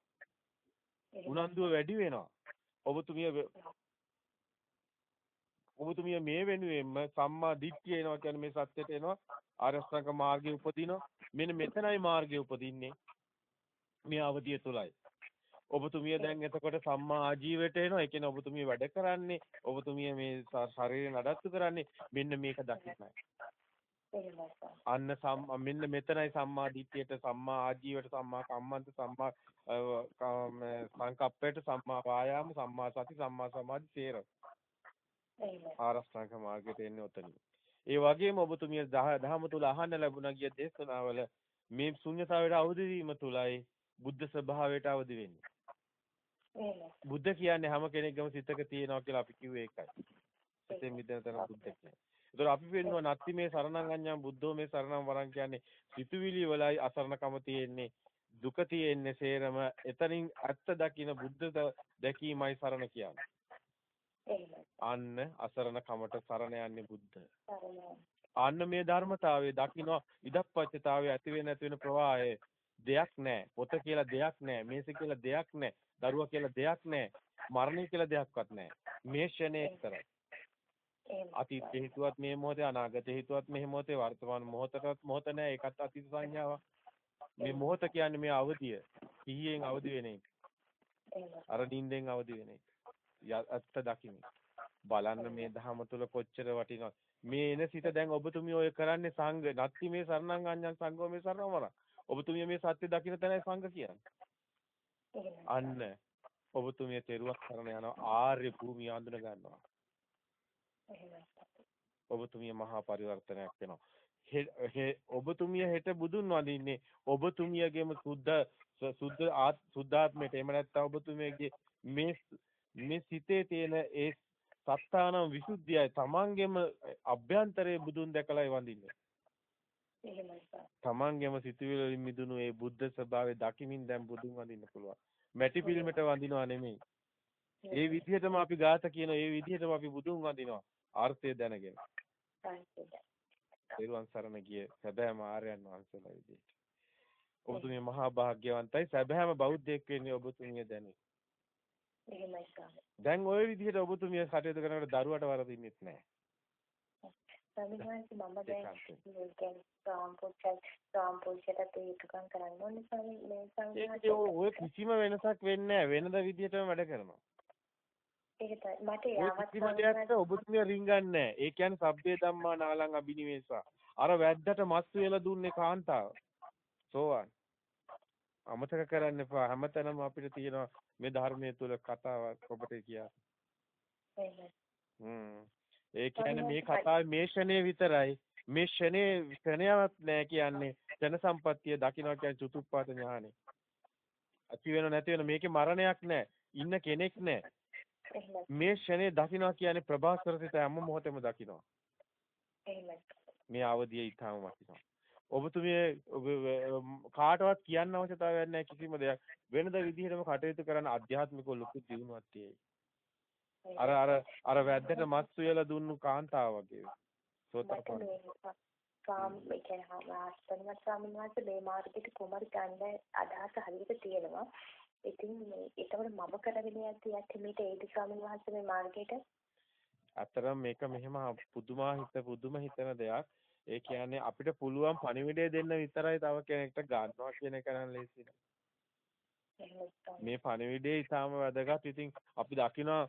A: උනන්දුව වැඩි වෙනවා. ඔබතුමිය ඔබතුමිය මේ වෙනුවෙන්ම සම්මා දිට්ඨිය එනවා කියන්නේ මේ සත්‍යයට එනවා ආරෂ්ඨක මාර්ගයේ උපදිනවා මෙන්න මෙතනයි මාර්ගයේ උපදින්නේ මේ අවධිය තුලයි ඔබතුමිය දැන් එතකොට සම්මා ආජීවයට එනවා. ඒ කියන්නේ ඔබතුමිය වැඩ කරන්නේ, ඔබතුමිය මේ ශරීරය නඩත්තු කරන්නේ මෙන්න මේක දකින්නයි. අන්න මෙන්න මෙතනයි සම්මා දිට්ඨියට සම්මා ආජීවයට සම්මා කම්මන්ත සම්මා සංකප්පයට සම්මා වායාම සම්මා සති සම්මා සමාධි තේරෙන. ආරස්ථාංග මාර්ගයට එන්නේ ඔතනින්. ඒ වගේම ඔබතුමිය දහම තුල අහන්න ලැබුණා ගිය දේශනාවල මේ ශුන්‍යතාවයට අවදි වීම තුලයි බුද්ධ ස්වභාවයට අවදි වෙන්නේ. බුද්ධ කියන්නේ හැම කෙනෙක්ගම සිතක තියෙනවා කියලා අපි කිව්වේ ඒකයි. සිතෙන් මිදෙන තැන බුද්ධ කියන්නේ. ඒතර අපි වෙන්නවා නැති මේ සරණං අඤ්ඤං බුද්ධෝ මේ සරණං වරන් කියන්නේ සිතුවිලි වලයි අසරණකම තියෙන්නේ. දුක තියෙන්නේ සේරම එතනින් ඇත්ත දකින්න බුද්ධ දැකීමයි සරණ කියන්නේ. අන්න අසරණ කමට සරණ යන්නේ බුද්ධ. අන්න මේ ධර්මතාවයේ දකින්න ඉදප්පච්චතාවයේ ඇති වෙන නැති වෙන ප්‍රවාහය දෙයක් නැහැ. පොත කියලා දෙයක් නැහැ. මේස කියලා දෙයක් නැහැ. දරුවා කියලා දෙයක් නැහැ. මරණය කියලා දෙයක්වත් නැහැ. මේ ෂණේ විතරයි. අතීතේ හිතුවත් මේ මොහොතේ අනාගතේ හිතුවත් මේ මොහොතේ වර්තමාන මොහොතටත් මොහොත නැහැ. ඒකත් අතීත සංඥාවක්. මේ මොහොත කියන්නේ මේ අවදිය. සිහියෙන් අවදි වෙන එක. අර නිින්දෙන් අවදි වෙන එක. ඇත්ත දකින්න. බලන්න මේ ධහම තුල කොච්චර වටිනවද මේ එන සිත දැන් ඔබතුමිය ඔය කරන්නේ සංඝ නැත්ති මේ සරණං අඤ්ඤං සංඝෝ මේ සරණවර ඔබතුමිය මේ සත්‍ය දකින්න තැනයි සංඝ කියන්නේ. අන්න ඔබතුමිය තෙරුවක් කරන යනවා ආර්ය භූමිය අඳුන ගන්නවා. ඔබතුමිය මහා පරිවර්තනයක් වෙනවා. ඔබතුමිය හෙට බුදුන් වඳින්නේ ඔබතුමියගේම සුද්ධ සුද්ධ සුද්ධාත්මයට එහෙම නැත්නම් ඔබතුමියගේ මේ මේ සිතේ තියෙන ඒ සත්තානම් විසුද්ධියයි තමන්ගේම අභ්‍යන්තරයේ බුදුන් දැකලායි වඳින්නේ. තමන්ගේම සිතුවිලි වලින් මිදුණු ඒ බුද්ධ ස්වභාවය දකිමින් දැන් බුදුන් වඳින්න පුළුවන්. මැටි පිළිමෙට වඳිනවා නෙමෙයි. ඒ විදිහටම අපි ගාත කියන ඒ විදිහටම අපි බුදුන් වඳිනවා. ආර්ථය දැනගෙන. ඒරුවන් සරණ ගිය සැබෑම ආර්යයන් වහන්සේලා විදිහට. ඔබතුමිය මහා භාග්‍යවන්තයි සැබෑම බෞද්ධයෙක් වෙන්නේ ඔබතුමිය දැනේ. දැන් ওই විදිහට ඔබතුමිය කටයුතු කරනකොට දරුවට වරදින්නෙත් නැහැ.
B: ස්වාමීන් මම දැන් කියන්නේ සාම්පූර්ණ සාම්පූර්ණයට ඒකකම් කරන්න ඕනේ ස්වාමීන් මේ සංඝයා
A: ඔය කිසිම වෙනසක් වෙන්නේ නැහැ වෙනද විදිහටම වැඩ කරනවා
B: ඒක මට යාවත්
A: කිසිමදයක් ඔබතුමිය රින්ගන්නේ ඒ කියන්නේ සබ්බේ ධම්මා නාලං අබිනිවේසා අර වැද්දට මස් වේලා දුන්නේ කාන්තාව. සෝවාන්. අමතක කරන්න එපා. හැමතැනම අපිට තියෙනවා මේ ධර්මයේ තුල කතාවක් ඔබට කියා. හ්ම්. ඒ කියන්නේ මේ කතාවේ මේ ෂනේ විතරයි. මේ ෂනේ ෂණයක් නෑ කියන්නේ ජන සම්පත්තිය දකින්න කියන්නේ චතුප්පාත ඥානෙ. ඇති වෙන නැති වෙන මේකේ මරණයක් නෑ. ඉන්න කෙනෙක් නෑ. මේ ෂනේ දකින්න කියන්නේ ප්‍රභාස්වර සිත හැම මොහොතෙම දකින්නවා. මේ අවදියේ ඊටම වටිනවා. ඔබතුමිය කාටවත් කියන්න අවශ්‍යතාවයක් නැහැ කිසිම දෙයක්. වෙනද විදිහටම කටයුතු කරන ආධ්‍යාත්මික ලොකු දියුණුවක් තියෙයි. අර අර අර වැද්දට මස් උයලා දුන්නු කාන්තාව වගේ. සෝතපන්න.
B: සාම් ඒ කියන්නේ ආස්තනම ස්වාමීන් වහන්සේ මේ මාර්ගෙට කුමරි ගන්න අදහස හරියට තියෙනවා. ඉතින් මේ ඒතකොට මම කරගෙන යද්දී යත් මේට ඒද ස්වාමීන් වහන්සේ මේ මාර්ගෙට
A: අතරම මේක මෙහෙම පුදුමා හිත පුදුම හිතන දෙයක්. ඒ කියන්නේ අපිට පුළුවන් පණිවිඩය දෙන්න විතරයි තව කෙනෙක්ට ගන්නවා කියන එක නම් ලේසි මේ පණිවිඩය ඊටාම වැදගත්. ඉතින් අපි දකිනවා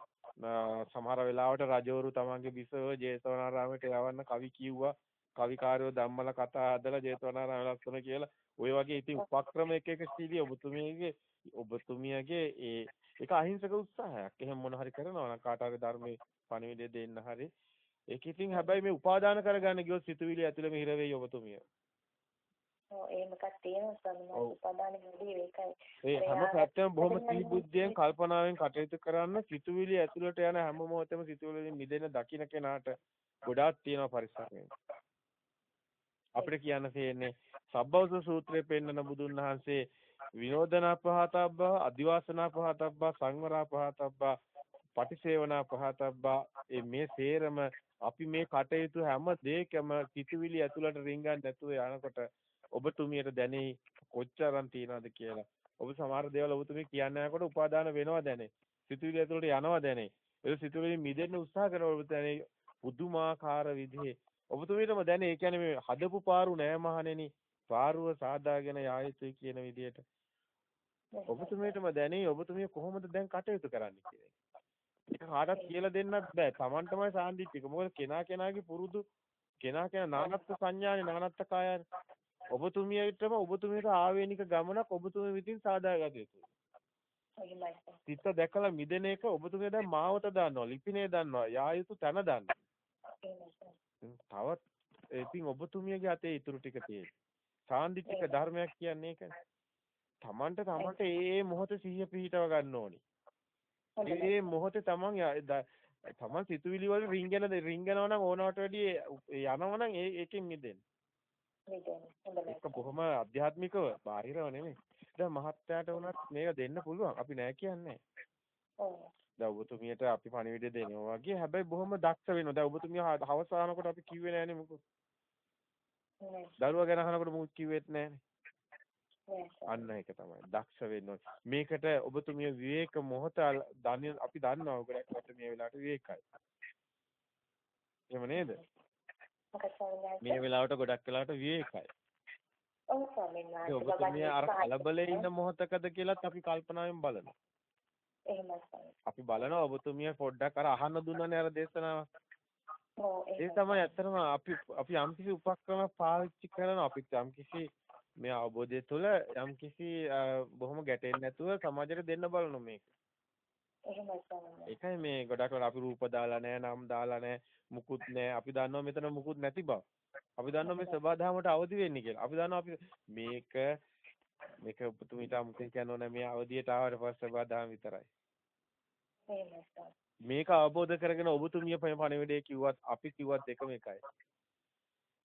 A: සමහර වෙලාවට රජවරු තමන්ගේ බිසව ජේතවනාරාමයට යවන්න කවි කිව්වා කවිකාරයෝ ධම්මල කතා හදලා ජේතවනාරාම ලස්සන කියලා ওই වගේ ඉතින් උපක්‍රම එක එක ස්ථීලිය ඔබතුමියගේ ඔබතුමියගේ ඒ ඒක අහිංසක උත්සාහයක්. එහෙම මොන හරි කරනවා නම් කාට හරි ධර්මයේ පණිවිඩය දෙන්න හරි ඒක ඉතින් හැබැයි මේ උපාදාන කරගන්න ගියොත් සිතුවිලි ඇතුළේම හිර වෙයි ඔබතුමිය.
B: ඔව් එහෙමකක් තියෙනවා ස්වාමීන් වහන්සේ උපාදාන වැඩි ඒකයි.
A: ඒ හැම පැත්තම බොහොම සීබුද්ධියෙන් කල්පනාවෙන් කටයුතු කරන්න සිතුවිලි ඇතුළට යන හැම මොහොතෙම සිතුවිලි මිදෙන දකින්න කෙනාට ගොඩාක් තියෙනවා පරිස්සමෙන්. අපිට කියන්න තියෙන්නේ සබ්බවස සූත්‍රයේ පෙන්වන බුදුන් වහන්සේ විනෝදනා පහතබ්බ අදිවාසනා පහතබ්බ සංවරා පහතබ්බ පටිසේවනා පහතබ්බ මේ සේරම අපි මේ කටයුතු හැම දෙයකම කිතුවිලි ඇතුළට රිංගන්නේ නැතුව යනකොට ඔබතුමියට දැනේ කොච්චරම් තියනවද කියලා. ඔබ සමහර දේවල් ඔබතුමිය කියන්නේ නැකොට උපාදාන වෙනවා දැනේ. සිතුවිලි ඇතුළට යනවා දැනේ. ඒ සිතුවිලි මිදෙන්න උත්සාහ කරනකොට දැනේ පුදුමාකාර විදිහේ ඔබතුමීටම දැනේ ඒ කියන්නේ මේ හදපු පාරු නෑ මහණෙනි. පාරුව සාදාගෙන යා යුතුයි කියන විදිහට. ඔබතුමීටම දැනේ ඔබතුමිය කොහොමද දැන් කටයුතු කරන්නේ කියලා. ඒක කාටවත් කියලා දෙන්නත් බෑ. Taman තමයි සාන්දිටික. මොකද කෙනා කෙනාගේ පුරුදු කෙනා කෙනා නානත්ත් සංඥානේ නානත්ත් කායනේ. ඔබතුමියටම ඔබතුමියට ආවේනික ගමනක් ඔබතුමිය විසින් සාදාගත යුතුයි. සිත දැකලා මිදෙන එක ඔබතුමිය දැන් මාවත දන්නවා, ලිපිනේ දන්නවා, යා යුතු තැන දන්නවා. තවත් ඉතින් ඔබතුමියගේ අතේ ඉතුරු ටික තියෙන්නේ. සාන්දිටික ධර්මයක් කියන්නේ ඒකනේ. තමන්ට තමන්ට ඒ මොහොත සිහිය පිහිටව ගන්න ඕනේ. ඒ මොහොතේ තමන් තමන් සිතුවිලි වල රින්ගන රින්ගනවා නම් ඕනවට වැඩිය යනවා නම් ඒකෙන් මිදෙන්න. ඒක බොහොම අධ්‍යාත්මිකව බාහිරව නෙමෙයි. දැන් මහත්යාට උනත් මේක දෙන්න පුළුවන්. අපි නෑ කියන්නේ. දැන් ඔබතුමියට අපි පණිවිඩය දෙනවා වගේ හැබැයි බොහොම දක්ෂ වෙනවා. දැන් ඔබතුමිය හවස ආනකොට අපි කිව්වේ නෑනේ මොකද? දරුවා ගැන අහනකොට මොකක් කිව්වෙත් නෑනේ. අන්න ඒක තමයි. දක්ෂ වෙන්න. මේකට ඔබතුමිය විවේක මොහත අපි දන්නවා ඔයගොල්ලෝ කොට මේ වෙලාවට විවේකයි. එහෙම නේද? මේ වෙලාවට ගොඩක් වෙලාවට විවේකයි.
B: ඔව් ස්වාමීන් වහන්සේ.
A: ඔබතුමිය අර කලබලේ ඉන්න මොහතකද කියලාත් අපි කල්පනාවෙන් බලනවා.
B: එහෙමයි
A: අපි බලනවා ඔබතුමිය පොඩ්ඩක් අර අහන්න දුන්නනේ අර දේශනාව. ඒ තමයි ඇත්තටම අපි අපි යම්කිසි උපක්‍රම පාවිච්චි කරනවා අපිත් යම්කිසි මේ අවබෝධය තුළ යම්කිසි බොහොම ගැටෙන්නේ නැතුව සමාජයට දෙන්න බලනවා මේක. ඒකයි මේ ගොඩක් වෙලා අපි රූප දාලා නැහැ නම් දාලා නැහැ මුකුත් නැහැ අපි දන්නවා මෙතන මුකුත් නැති බව. අපි දන්නවා මේ සබදාමට අවදි වෙන්නේ කියලා. අපි දන්නවා අපි මේක මේක පුතුමිට අමුතෙන් කියනවා මේ අවදියට ආවට පස්සේ සබදාම විතරයි. මේක අවබෝධ කරගෙන ඔබතුමිය පණිවිඩය කිව්වත් අපි කිව්වත් එකම එකයි.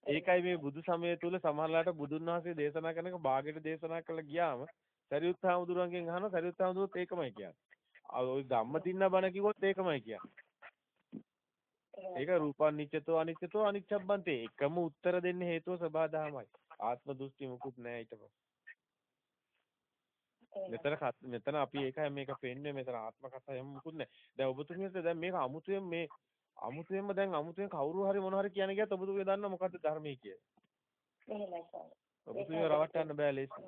A: ඒකයි මේ බුදු සමය තුල සමහරලාට බුදුන් වහන්සේ දේශනා කරන එක ਬਾගෙට දේශනා කළා ගියාම සරියුත් හාමුදුරුවන්ගෙන් අහනවා සරියුත් හාමුදුරුවෝත් ඒකමයි කියන්නේ. ඔය ධම්මදින්න බණ කිව්වොත් ඒකමයි කියන්නේ. ඒක රූපං නිච්චතෝ අනිච්චතෝ අනිච්චබ්බන්තේ එකම උත්තර දෙන්න හේතුව සබහාදහමයි. ආත්ම දෘෂ්ටි මුකුත් නැහැ ඊට පස්සේ. මෙතන මෙතන අපි ඒකයි මේක පෙන්නේ මෙතන ආත්ම කතා එහෙම මුකුත් නැහැ. දැන් ඔබතුමියට දැන් මේක අමුතුවෙන් මේ අමුතුවෙන්ම දැන් අමුතුවෙන් කවුරු හරි මොන හරි කියන ගියත් ඔබතුමිය දන්නා මොකද්ද ධර්මයේ කියලා.
B: එහෙමයි සර්.
A: ඔබතුමිය රවට්ටන්න බෑ ලේසි.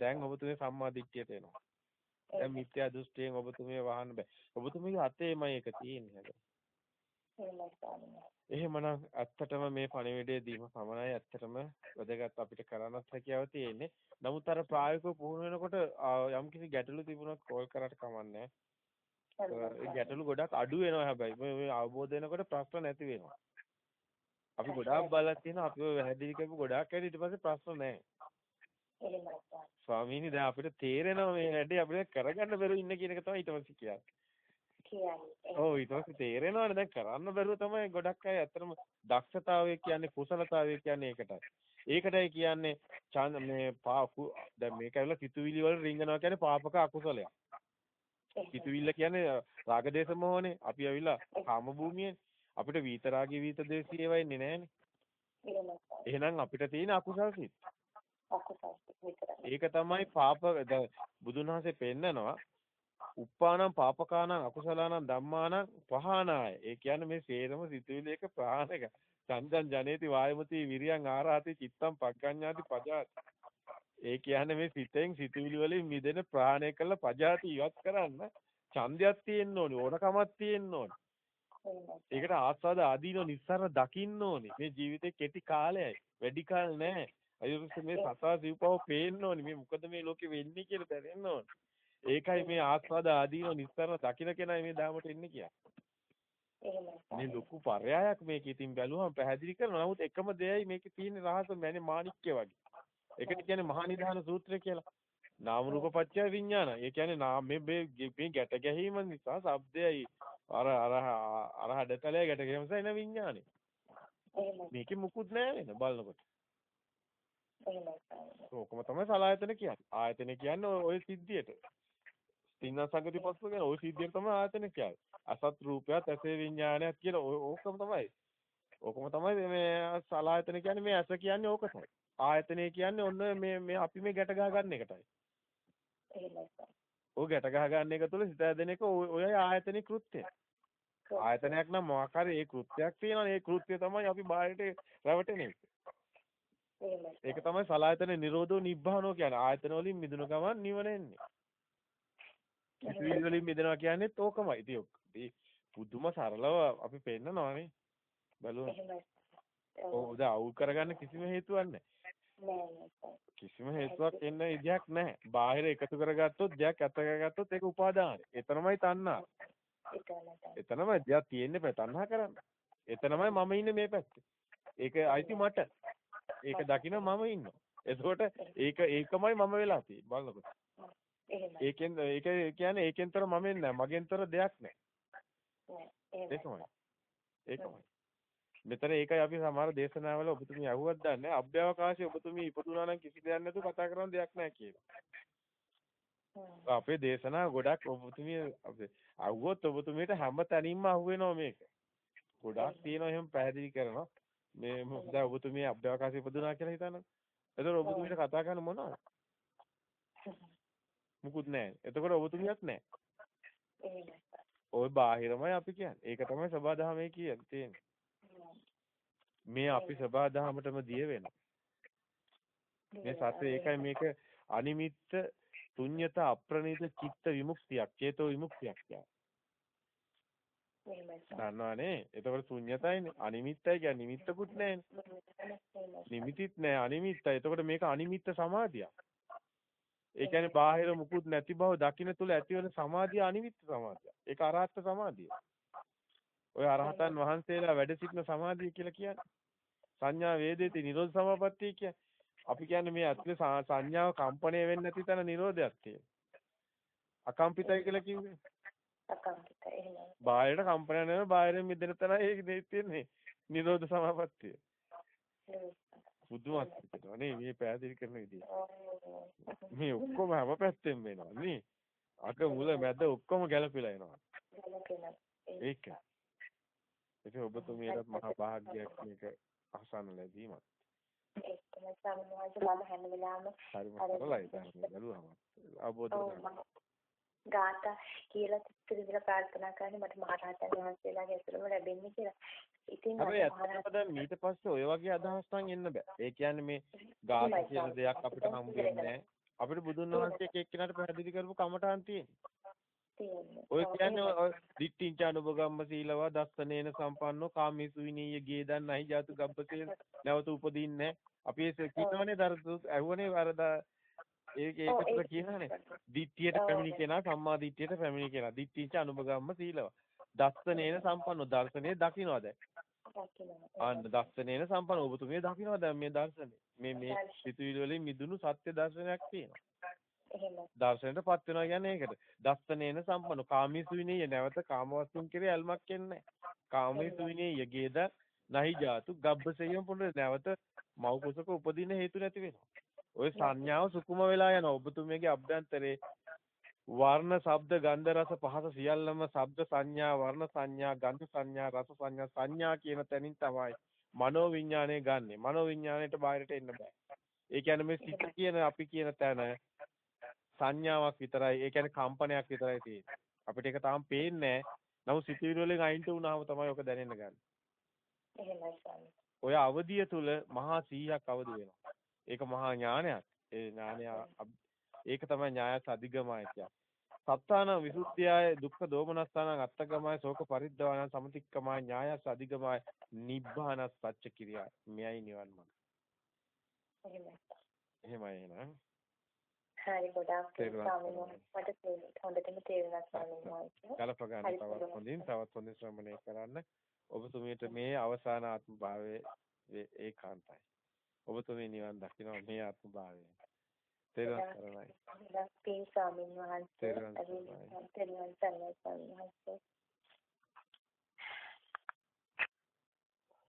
A: දැන් ඔබතුමිය සම්මා දිට්ඨියට එනවා. දැන් මිත්‍යා දෘෂ්ටියෙන් ඔබතුමිය වහන්න බෑ. ඔබතුමියගේ අතේමයි ඒක තියෙන්නේ හැබැයි. එහෙමනම් ඇත්තටම මේ පණිවිඩය දීම පමණයි ඇත්තටම වැදගත් අපිට කරන්නත් හැකියාව තියෙන්නේ. නමුත් අර ප්‍රායෝගිකව පුහුණු වෙනකොට යම්කිසි ගැටලු තිබුණොත් කෝල් කරාට කමන්නේ ඒ ගැටලු ගොඩක් අඩු වෙනවා හැබැයි මේ අවබෝධ වෙනකොට ප්‍රශ්න නැති වෙනවා. අපි ගොඩාක් බලලා තියෙනවා අපි ඔය වැහැදිලි කරපු ගොඩාක් ඇයි ඊට පස්සේ ප්‍රශ්න නැහැ. ස්වාමීනි දැන් අපිට තේරෙනවා මේ හැටි අපිට කරගන්න බැරුව ඉන්න කියන එක තමයි ඊට පස්සේ කියන්නේ.
B: කියන්නේ.
A: ඔව් ඊට පස්සේ තේරෙනවානේ දැන් කරන්න බැරුව තමයි ගොඩක් අය ඇත්තටම දක්ෂතාවය කියන්නේ කුසලතාවය කියන්නේ ඒකටයි. ඒකටයි කියන්නේ ඡන්ද මේ පාපු දැන් මේක ඇවිල්ලා සිතුවිලි වල රිංගනවා කියන්නේ පාපක අකුසලයක්. සිතුවිල්ල කියන්නේ රාගදේශ මොහොනේ. අපි ඇවිල්ලා කාම භූමියේ අපිට විතරාගී විත දේශී ඒවා එන්නේ නැහනේ. එහෙනම් අපිට තියෙන අකුසල් සිත්. ඒක තමයි පාප බුදුන් වහන්සේ පෙන්නනවා. උප්පානම් පාපකානම් අකුසලානම් ධම්මානම් පහනාය. ඒ කියන්නේ මේ සේරම සිතුවිලි එක ප්‍රහාණය චන්දං ජනේති වායමති විරියං ආරාති චිත්තං පග්ගඤ්ඤාති පජාති. ඒ කියන්නේ මේ සිතෙන් සිතුවිලි වලින් මිදෙන ප්‍රාණය කළ පජාති ඉවත් කරන්න ඡන්දයක් තියෙන්න ඕනේ ඕනකමක් තියෙන්න ඕනේ. ඒකට ආස්වාද ආදීනෝ නිස්සාර දකින්න ඕනේ. මේ ජීවිතේ කෙටි කාලයයි. වැඩි කාල නැහැ අයියෝ මේ සතා සිව්පව පේන්න ඕනේ. මේ මොකද මේ ලෝකෙ වෙන්නේ කියලා දැනෙන්න ඕනේ. ඒකයි මේ ආස්වාද ආදීනෝ නිස්සාර දකින්න කෙනයි මේ දාමට එන්නේ කියන්නේ මේ ලොකු පරයයක් මේක ඉතින් බැලුවම පැහැදිලි කරනවා නමුත් එකම දෙයයි මේකේ තියෙන රහස මැනේ මාණික්කය වගේ ඒකට කියන්නේ මහා නිධාන සූත්‍රය කියලා. නාම රූප පත්‍ය විඥාන. ඒ කියන්නේ මේ මේ ගැට ගැහිම නිසා ශබ්දයයි අර අර අර හඩතලයේ ගැට ගැහිම නිසා එන විඥානේ. මේකේ මුකුත් නැහැ නේද බලනකොට. ඕකම තමයි සලායතන කියන්නේ. ආයතන කියන්නේ ওই සිද්ධියට. තින්න සංගති පස්ස කියන ওই සිද්ධියට තමයි ආයතන කියන්නේ. අසත් රූපයත් ඇසේ විඥානයත් කියන ඕකම තමයි. ඕකම තමයි මේ සලායතන කියන්නේ මේ ඇස කියන්නේ ඕක තමයි. ආයතනය කියන්නේ ඔන්න මේ මේ අපි මේ ගැට ගහ ගන්න එකටයි. ඔය ගැට ගහ ගන්න එක තුළ සිත ඇදෙන එක ඔයයි ආයතනික කෘත්‍යය. ආයතනයක් නම් මොකක් හරි ඒ කෘත්‍යයක් තියෙනවා. ඒ කෘත්‍යය තමයි අපි බාහිරට රැවටෙන එක.
B: එහෙමයි.
A: ඒක තමයි සලායතන නිරෝධෝ නිබ්බානෝ කියන්නේ. ආයතන වලින් මිදුණු ගමන් නිවන එන්නේ. සිතුවිලි වලින් මිදෙනවා කියන්නේත් ඕකමයි. ඉතින් පුදුම සරලව අපි පෙන්නනවානේ.
B: එහෙමයි.
A: ඔව් දැන් අවුල් කරගන්න කිසිම හේතුවක් නැහැ. කිසිම හේතුවක් එන්න ඉඩයක් නැහැ. බාහිර එකතු කරගත්තොත් දෙයක් ඇත කරගත්තොත් ඒක උපාදානයි. එතනමයි තණ්හා. එතනමයි දෙයක් තියෙන්නේ පැ තණ්හා කරන්න. එතනමයි මම ඉන්නේ මේ පැත්තේ. ඒක අයිති මට. ඒක දකින්න මම ඉන්නවා. එතකොට ඒක ඒකමයි මම වෙලා තියෙන්නේ බලනකොට. ඒකෙන් ඒක කියන්නේ ඒකෙන්තර මම නැහැ. මගෙන්තර දෙයක් නැහැ. ඒකමයි. ඒකමයි. මෙතන ඒකයි අපි සමහර දේශනාවල ඔබතුමී අහුවක් දන්නේ අභ්‍යවකාශයේ ඔබතුමී ඉපදුනා නම් කිසි දෙයක් නැතුව කතා කරන දෙයක් නැහැ කියලා. අපේ දේශනා ගොඩක් ඔබතුමී අහුවොත් ඔබතුමීට හැම තැනින්ම අහුවෙනවා මේක. ගොඩක් තියෙනවා එහෙම පැහැදිලි කරනවා. මේ දැන් ඔබතුමී අභ්‍යවකාශයේ ඉපදුනා කියලා හිතන්න. එතකොට ඔබතුමීට කතා කරන්න මොනවද? මුකුත් නැහැ. එතකොට ඔබතුමියක් නැහැ. ওই බාහිරමයි අපි කියන්නේ. ඒක තමයි සබදාමේ කියන්නේ. මේ අපි සබදාමටම දිය වෙනවා. මේ සත්‍ය ඒකයි මේක අනිමිත්ත ශුන්්‍යත අප්‍රණීත චිත්ත විමුක්තියක් චේතෝ විමුක්තියක් කියන්නේ. දන්නවනේ. එතකොට ශුන්්‍යතයිනේ. අනිමිත්තයි කියන්නේ නිමිත්තකුත් නැහැනේ. නිමිතිත් නැහැ අනිමිත්තයි. එතකොට මේක අනිමිත්ත සමාධියක්. ඒ කියන්නේ බාහිර මුකුත් නැති බව දකින්න තුල ඇතිවන සමාධිය අනිමිත්ත සමාධිය. ඒක අරහත් සමාධිය. ඔය අරහතන් වහන්සේලා වැඩ සිටින සමාධිය කියලා කියන්නේ. සංඥා වේදේති නිරෝධ සමාපත්තිය කියන්නේ. අපි කියන්නේ මේ ඇතුලේ සංඥාව කම්පණය වෙන්නේ නැති තැන නිරෝධයක් තියෙනවා. අකම්පිතයි කියලා කිව්වේ.
B: අකම්පිතයි එහෙනම්.
A: බාහිරට කම්පණය නෙවෙයි බාහිරින් මිදෙන තැන ඒක තියෙන්නේ. නිරෝධ සමාපත්තිය. බුදුමත් හිතනවා නේ මේ පැහැදිලි කරන විදිහ. මේ ඔක්කොම හැම පැත්තෙන් වෙනවා නේ. අක මුල මැද ඔක්කොම ගැලපිලා එනවා. ඒක. ඒක ඔබතුමියට මහා භාග්‍යයක් මේක අහසන්න ලැබීමක්.
B: ඒක තමයි සම්මාස මම හැම වෙලාවෙම
A: හරිම සරලයි දැන් බැලුවම අවබෝධ කරගන්න.
B: ගාථා කියලා තිත්ත විදිහට ප්‍රාර්ථනා කරන්නේ මට මහරහතන් වහන්සේලාගේ ඇසුරම ලැබෙන්නේ කියලා. ඉතින්
A: දැන් ඊට පස්සේ ඔය වගේ අදහස් නම් එන්න බෑ. ඒ කියන්නේ මේ ගාථා කියන දෙයක් අපිට හම්බ වෙන්නේ අපිට බුදුන් වහන්සේ එක එක්කෙනාට පැහැදිලි කරපු කමටහන් තියෙන්නේ. ඔය කියන්නේ දිට්ඨිංච අනුභගම්ම සීලවා දස්සනේන සම්පන්නෝ කාමීසු විනීය ගේදන් නැහි ජාතු ගබ්බසේ නැවත උපදින්නේ අපි ඒ කියනවනේ දර ඇහුවනේ වරදා ඒක ඒකට කියනනේ දිට්ඨියට පැමිණි කෙනා සම්මා දිට්ඨියට පැමිණි කෙනා. දිට්ඨිච අනුභගම්ම සීලව. දස්සනේන සම්පන්නෝ. දර්ශනේ දකින්නවද අන්න දස්සනේන සම්පන්න. ඔබතුමිය දකින්නවද මේ දර්ශනේ. මේ මේ සිතුවිලි වලින් මිදුණු සත්‍ය දර්ශනයක් තියෙනවා. දර්ශනයටපත් වෙනවා කියන්නේ ඒකට. දස්සනේන සම්පන්න. කාමීසු විනේය නැවත කාමවස්තුන් කෙරේ ඇල්මක් එන්නේ කාමීසු විනේය ගේද නහි ජාතු ගබ්බසෙයම් පුනර නැවත මව් කුසක උපදින හේතු නැති වෙනවා ওই සංඥාව සුකුම වෙලා යනවා. ඔබතුමියගේ අභ්‍යන්තරේ වර්ණ, ශබ්ද, ගන්ධ, රස, පහස සියල්ලම ශබ්ද සංඥා, වර්ණ සංඥා, ගන්ධ සංඥා, රස සංඥා, සංඥා කියන තැනින් තමයි මනෝ විඥානය ගන්නෙ. මනෝ විඥාණයට බාහිරට එන්න බෑ. ඒ කියන්නේ මේ සිත කියන අපි කියන තැන සංඥාවක් විතරයි. ඒ කියන්නේ කම්පනයක් විතරයි තියෙන්නේ. අපිට ඒක තාම පේන්නේ නැහැ. නමුත් සිතුවිලි වලින් අයින්ට වුණාම තමයි ඔක දැනෙන්න ගන්න. ඔය අවදිය තුල මහා 100ක් අවදි වෙනවා. ඒක මහා ඥානයක්. ඒ ඥානය ඒක තමයි ඥායස අධිගමයි කියන්නේ. සත්තාන විසුද්ධියයි දුක්ඛ දෝමනස්සාන අත්තගමයි ශෝක පරිද්දවාන සමතික්කමයි ඥායස අධිගමයි නිබ්බාන සත්‍ය කිරියා. මෙයයි නිවන් මඟ. එහෙමයි එහෙනම්.
B: හරි ගොඩාක් මට හොඳටම තේරුණා ස්වාමීන් වහන්සේ.
A: කලප ගන්න තවත් හොඳින් තවත් හොඳින් ශ්‍රමණය කරන්න. ඔබතුමීට මේ අවසාන ආත්ම භාවයේ ඒකාන්තයි. ඔබතුමී නිවන් දකින්න මේ ආත්ම භාවයෙන්. තේරුවන් සරණයි.
B: පින් ස්වාමීන් වහන්සේ. තේරුවන් සරණයි ස්වාමීන් වහන්සේ.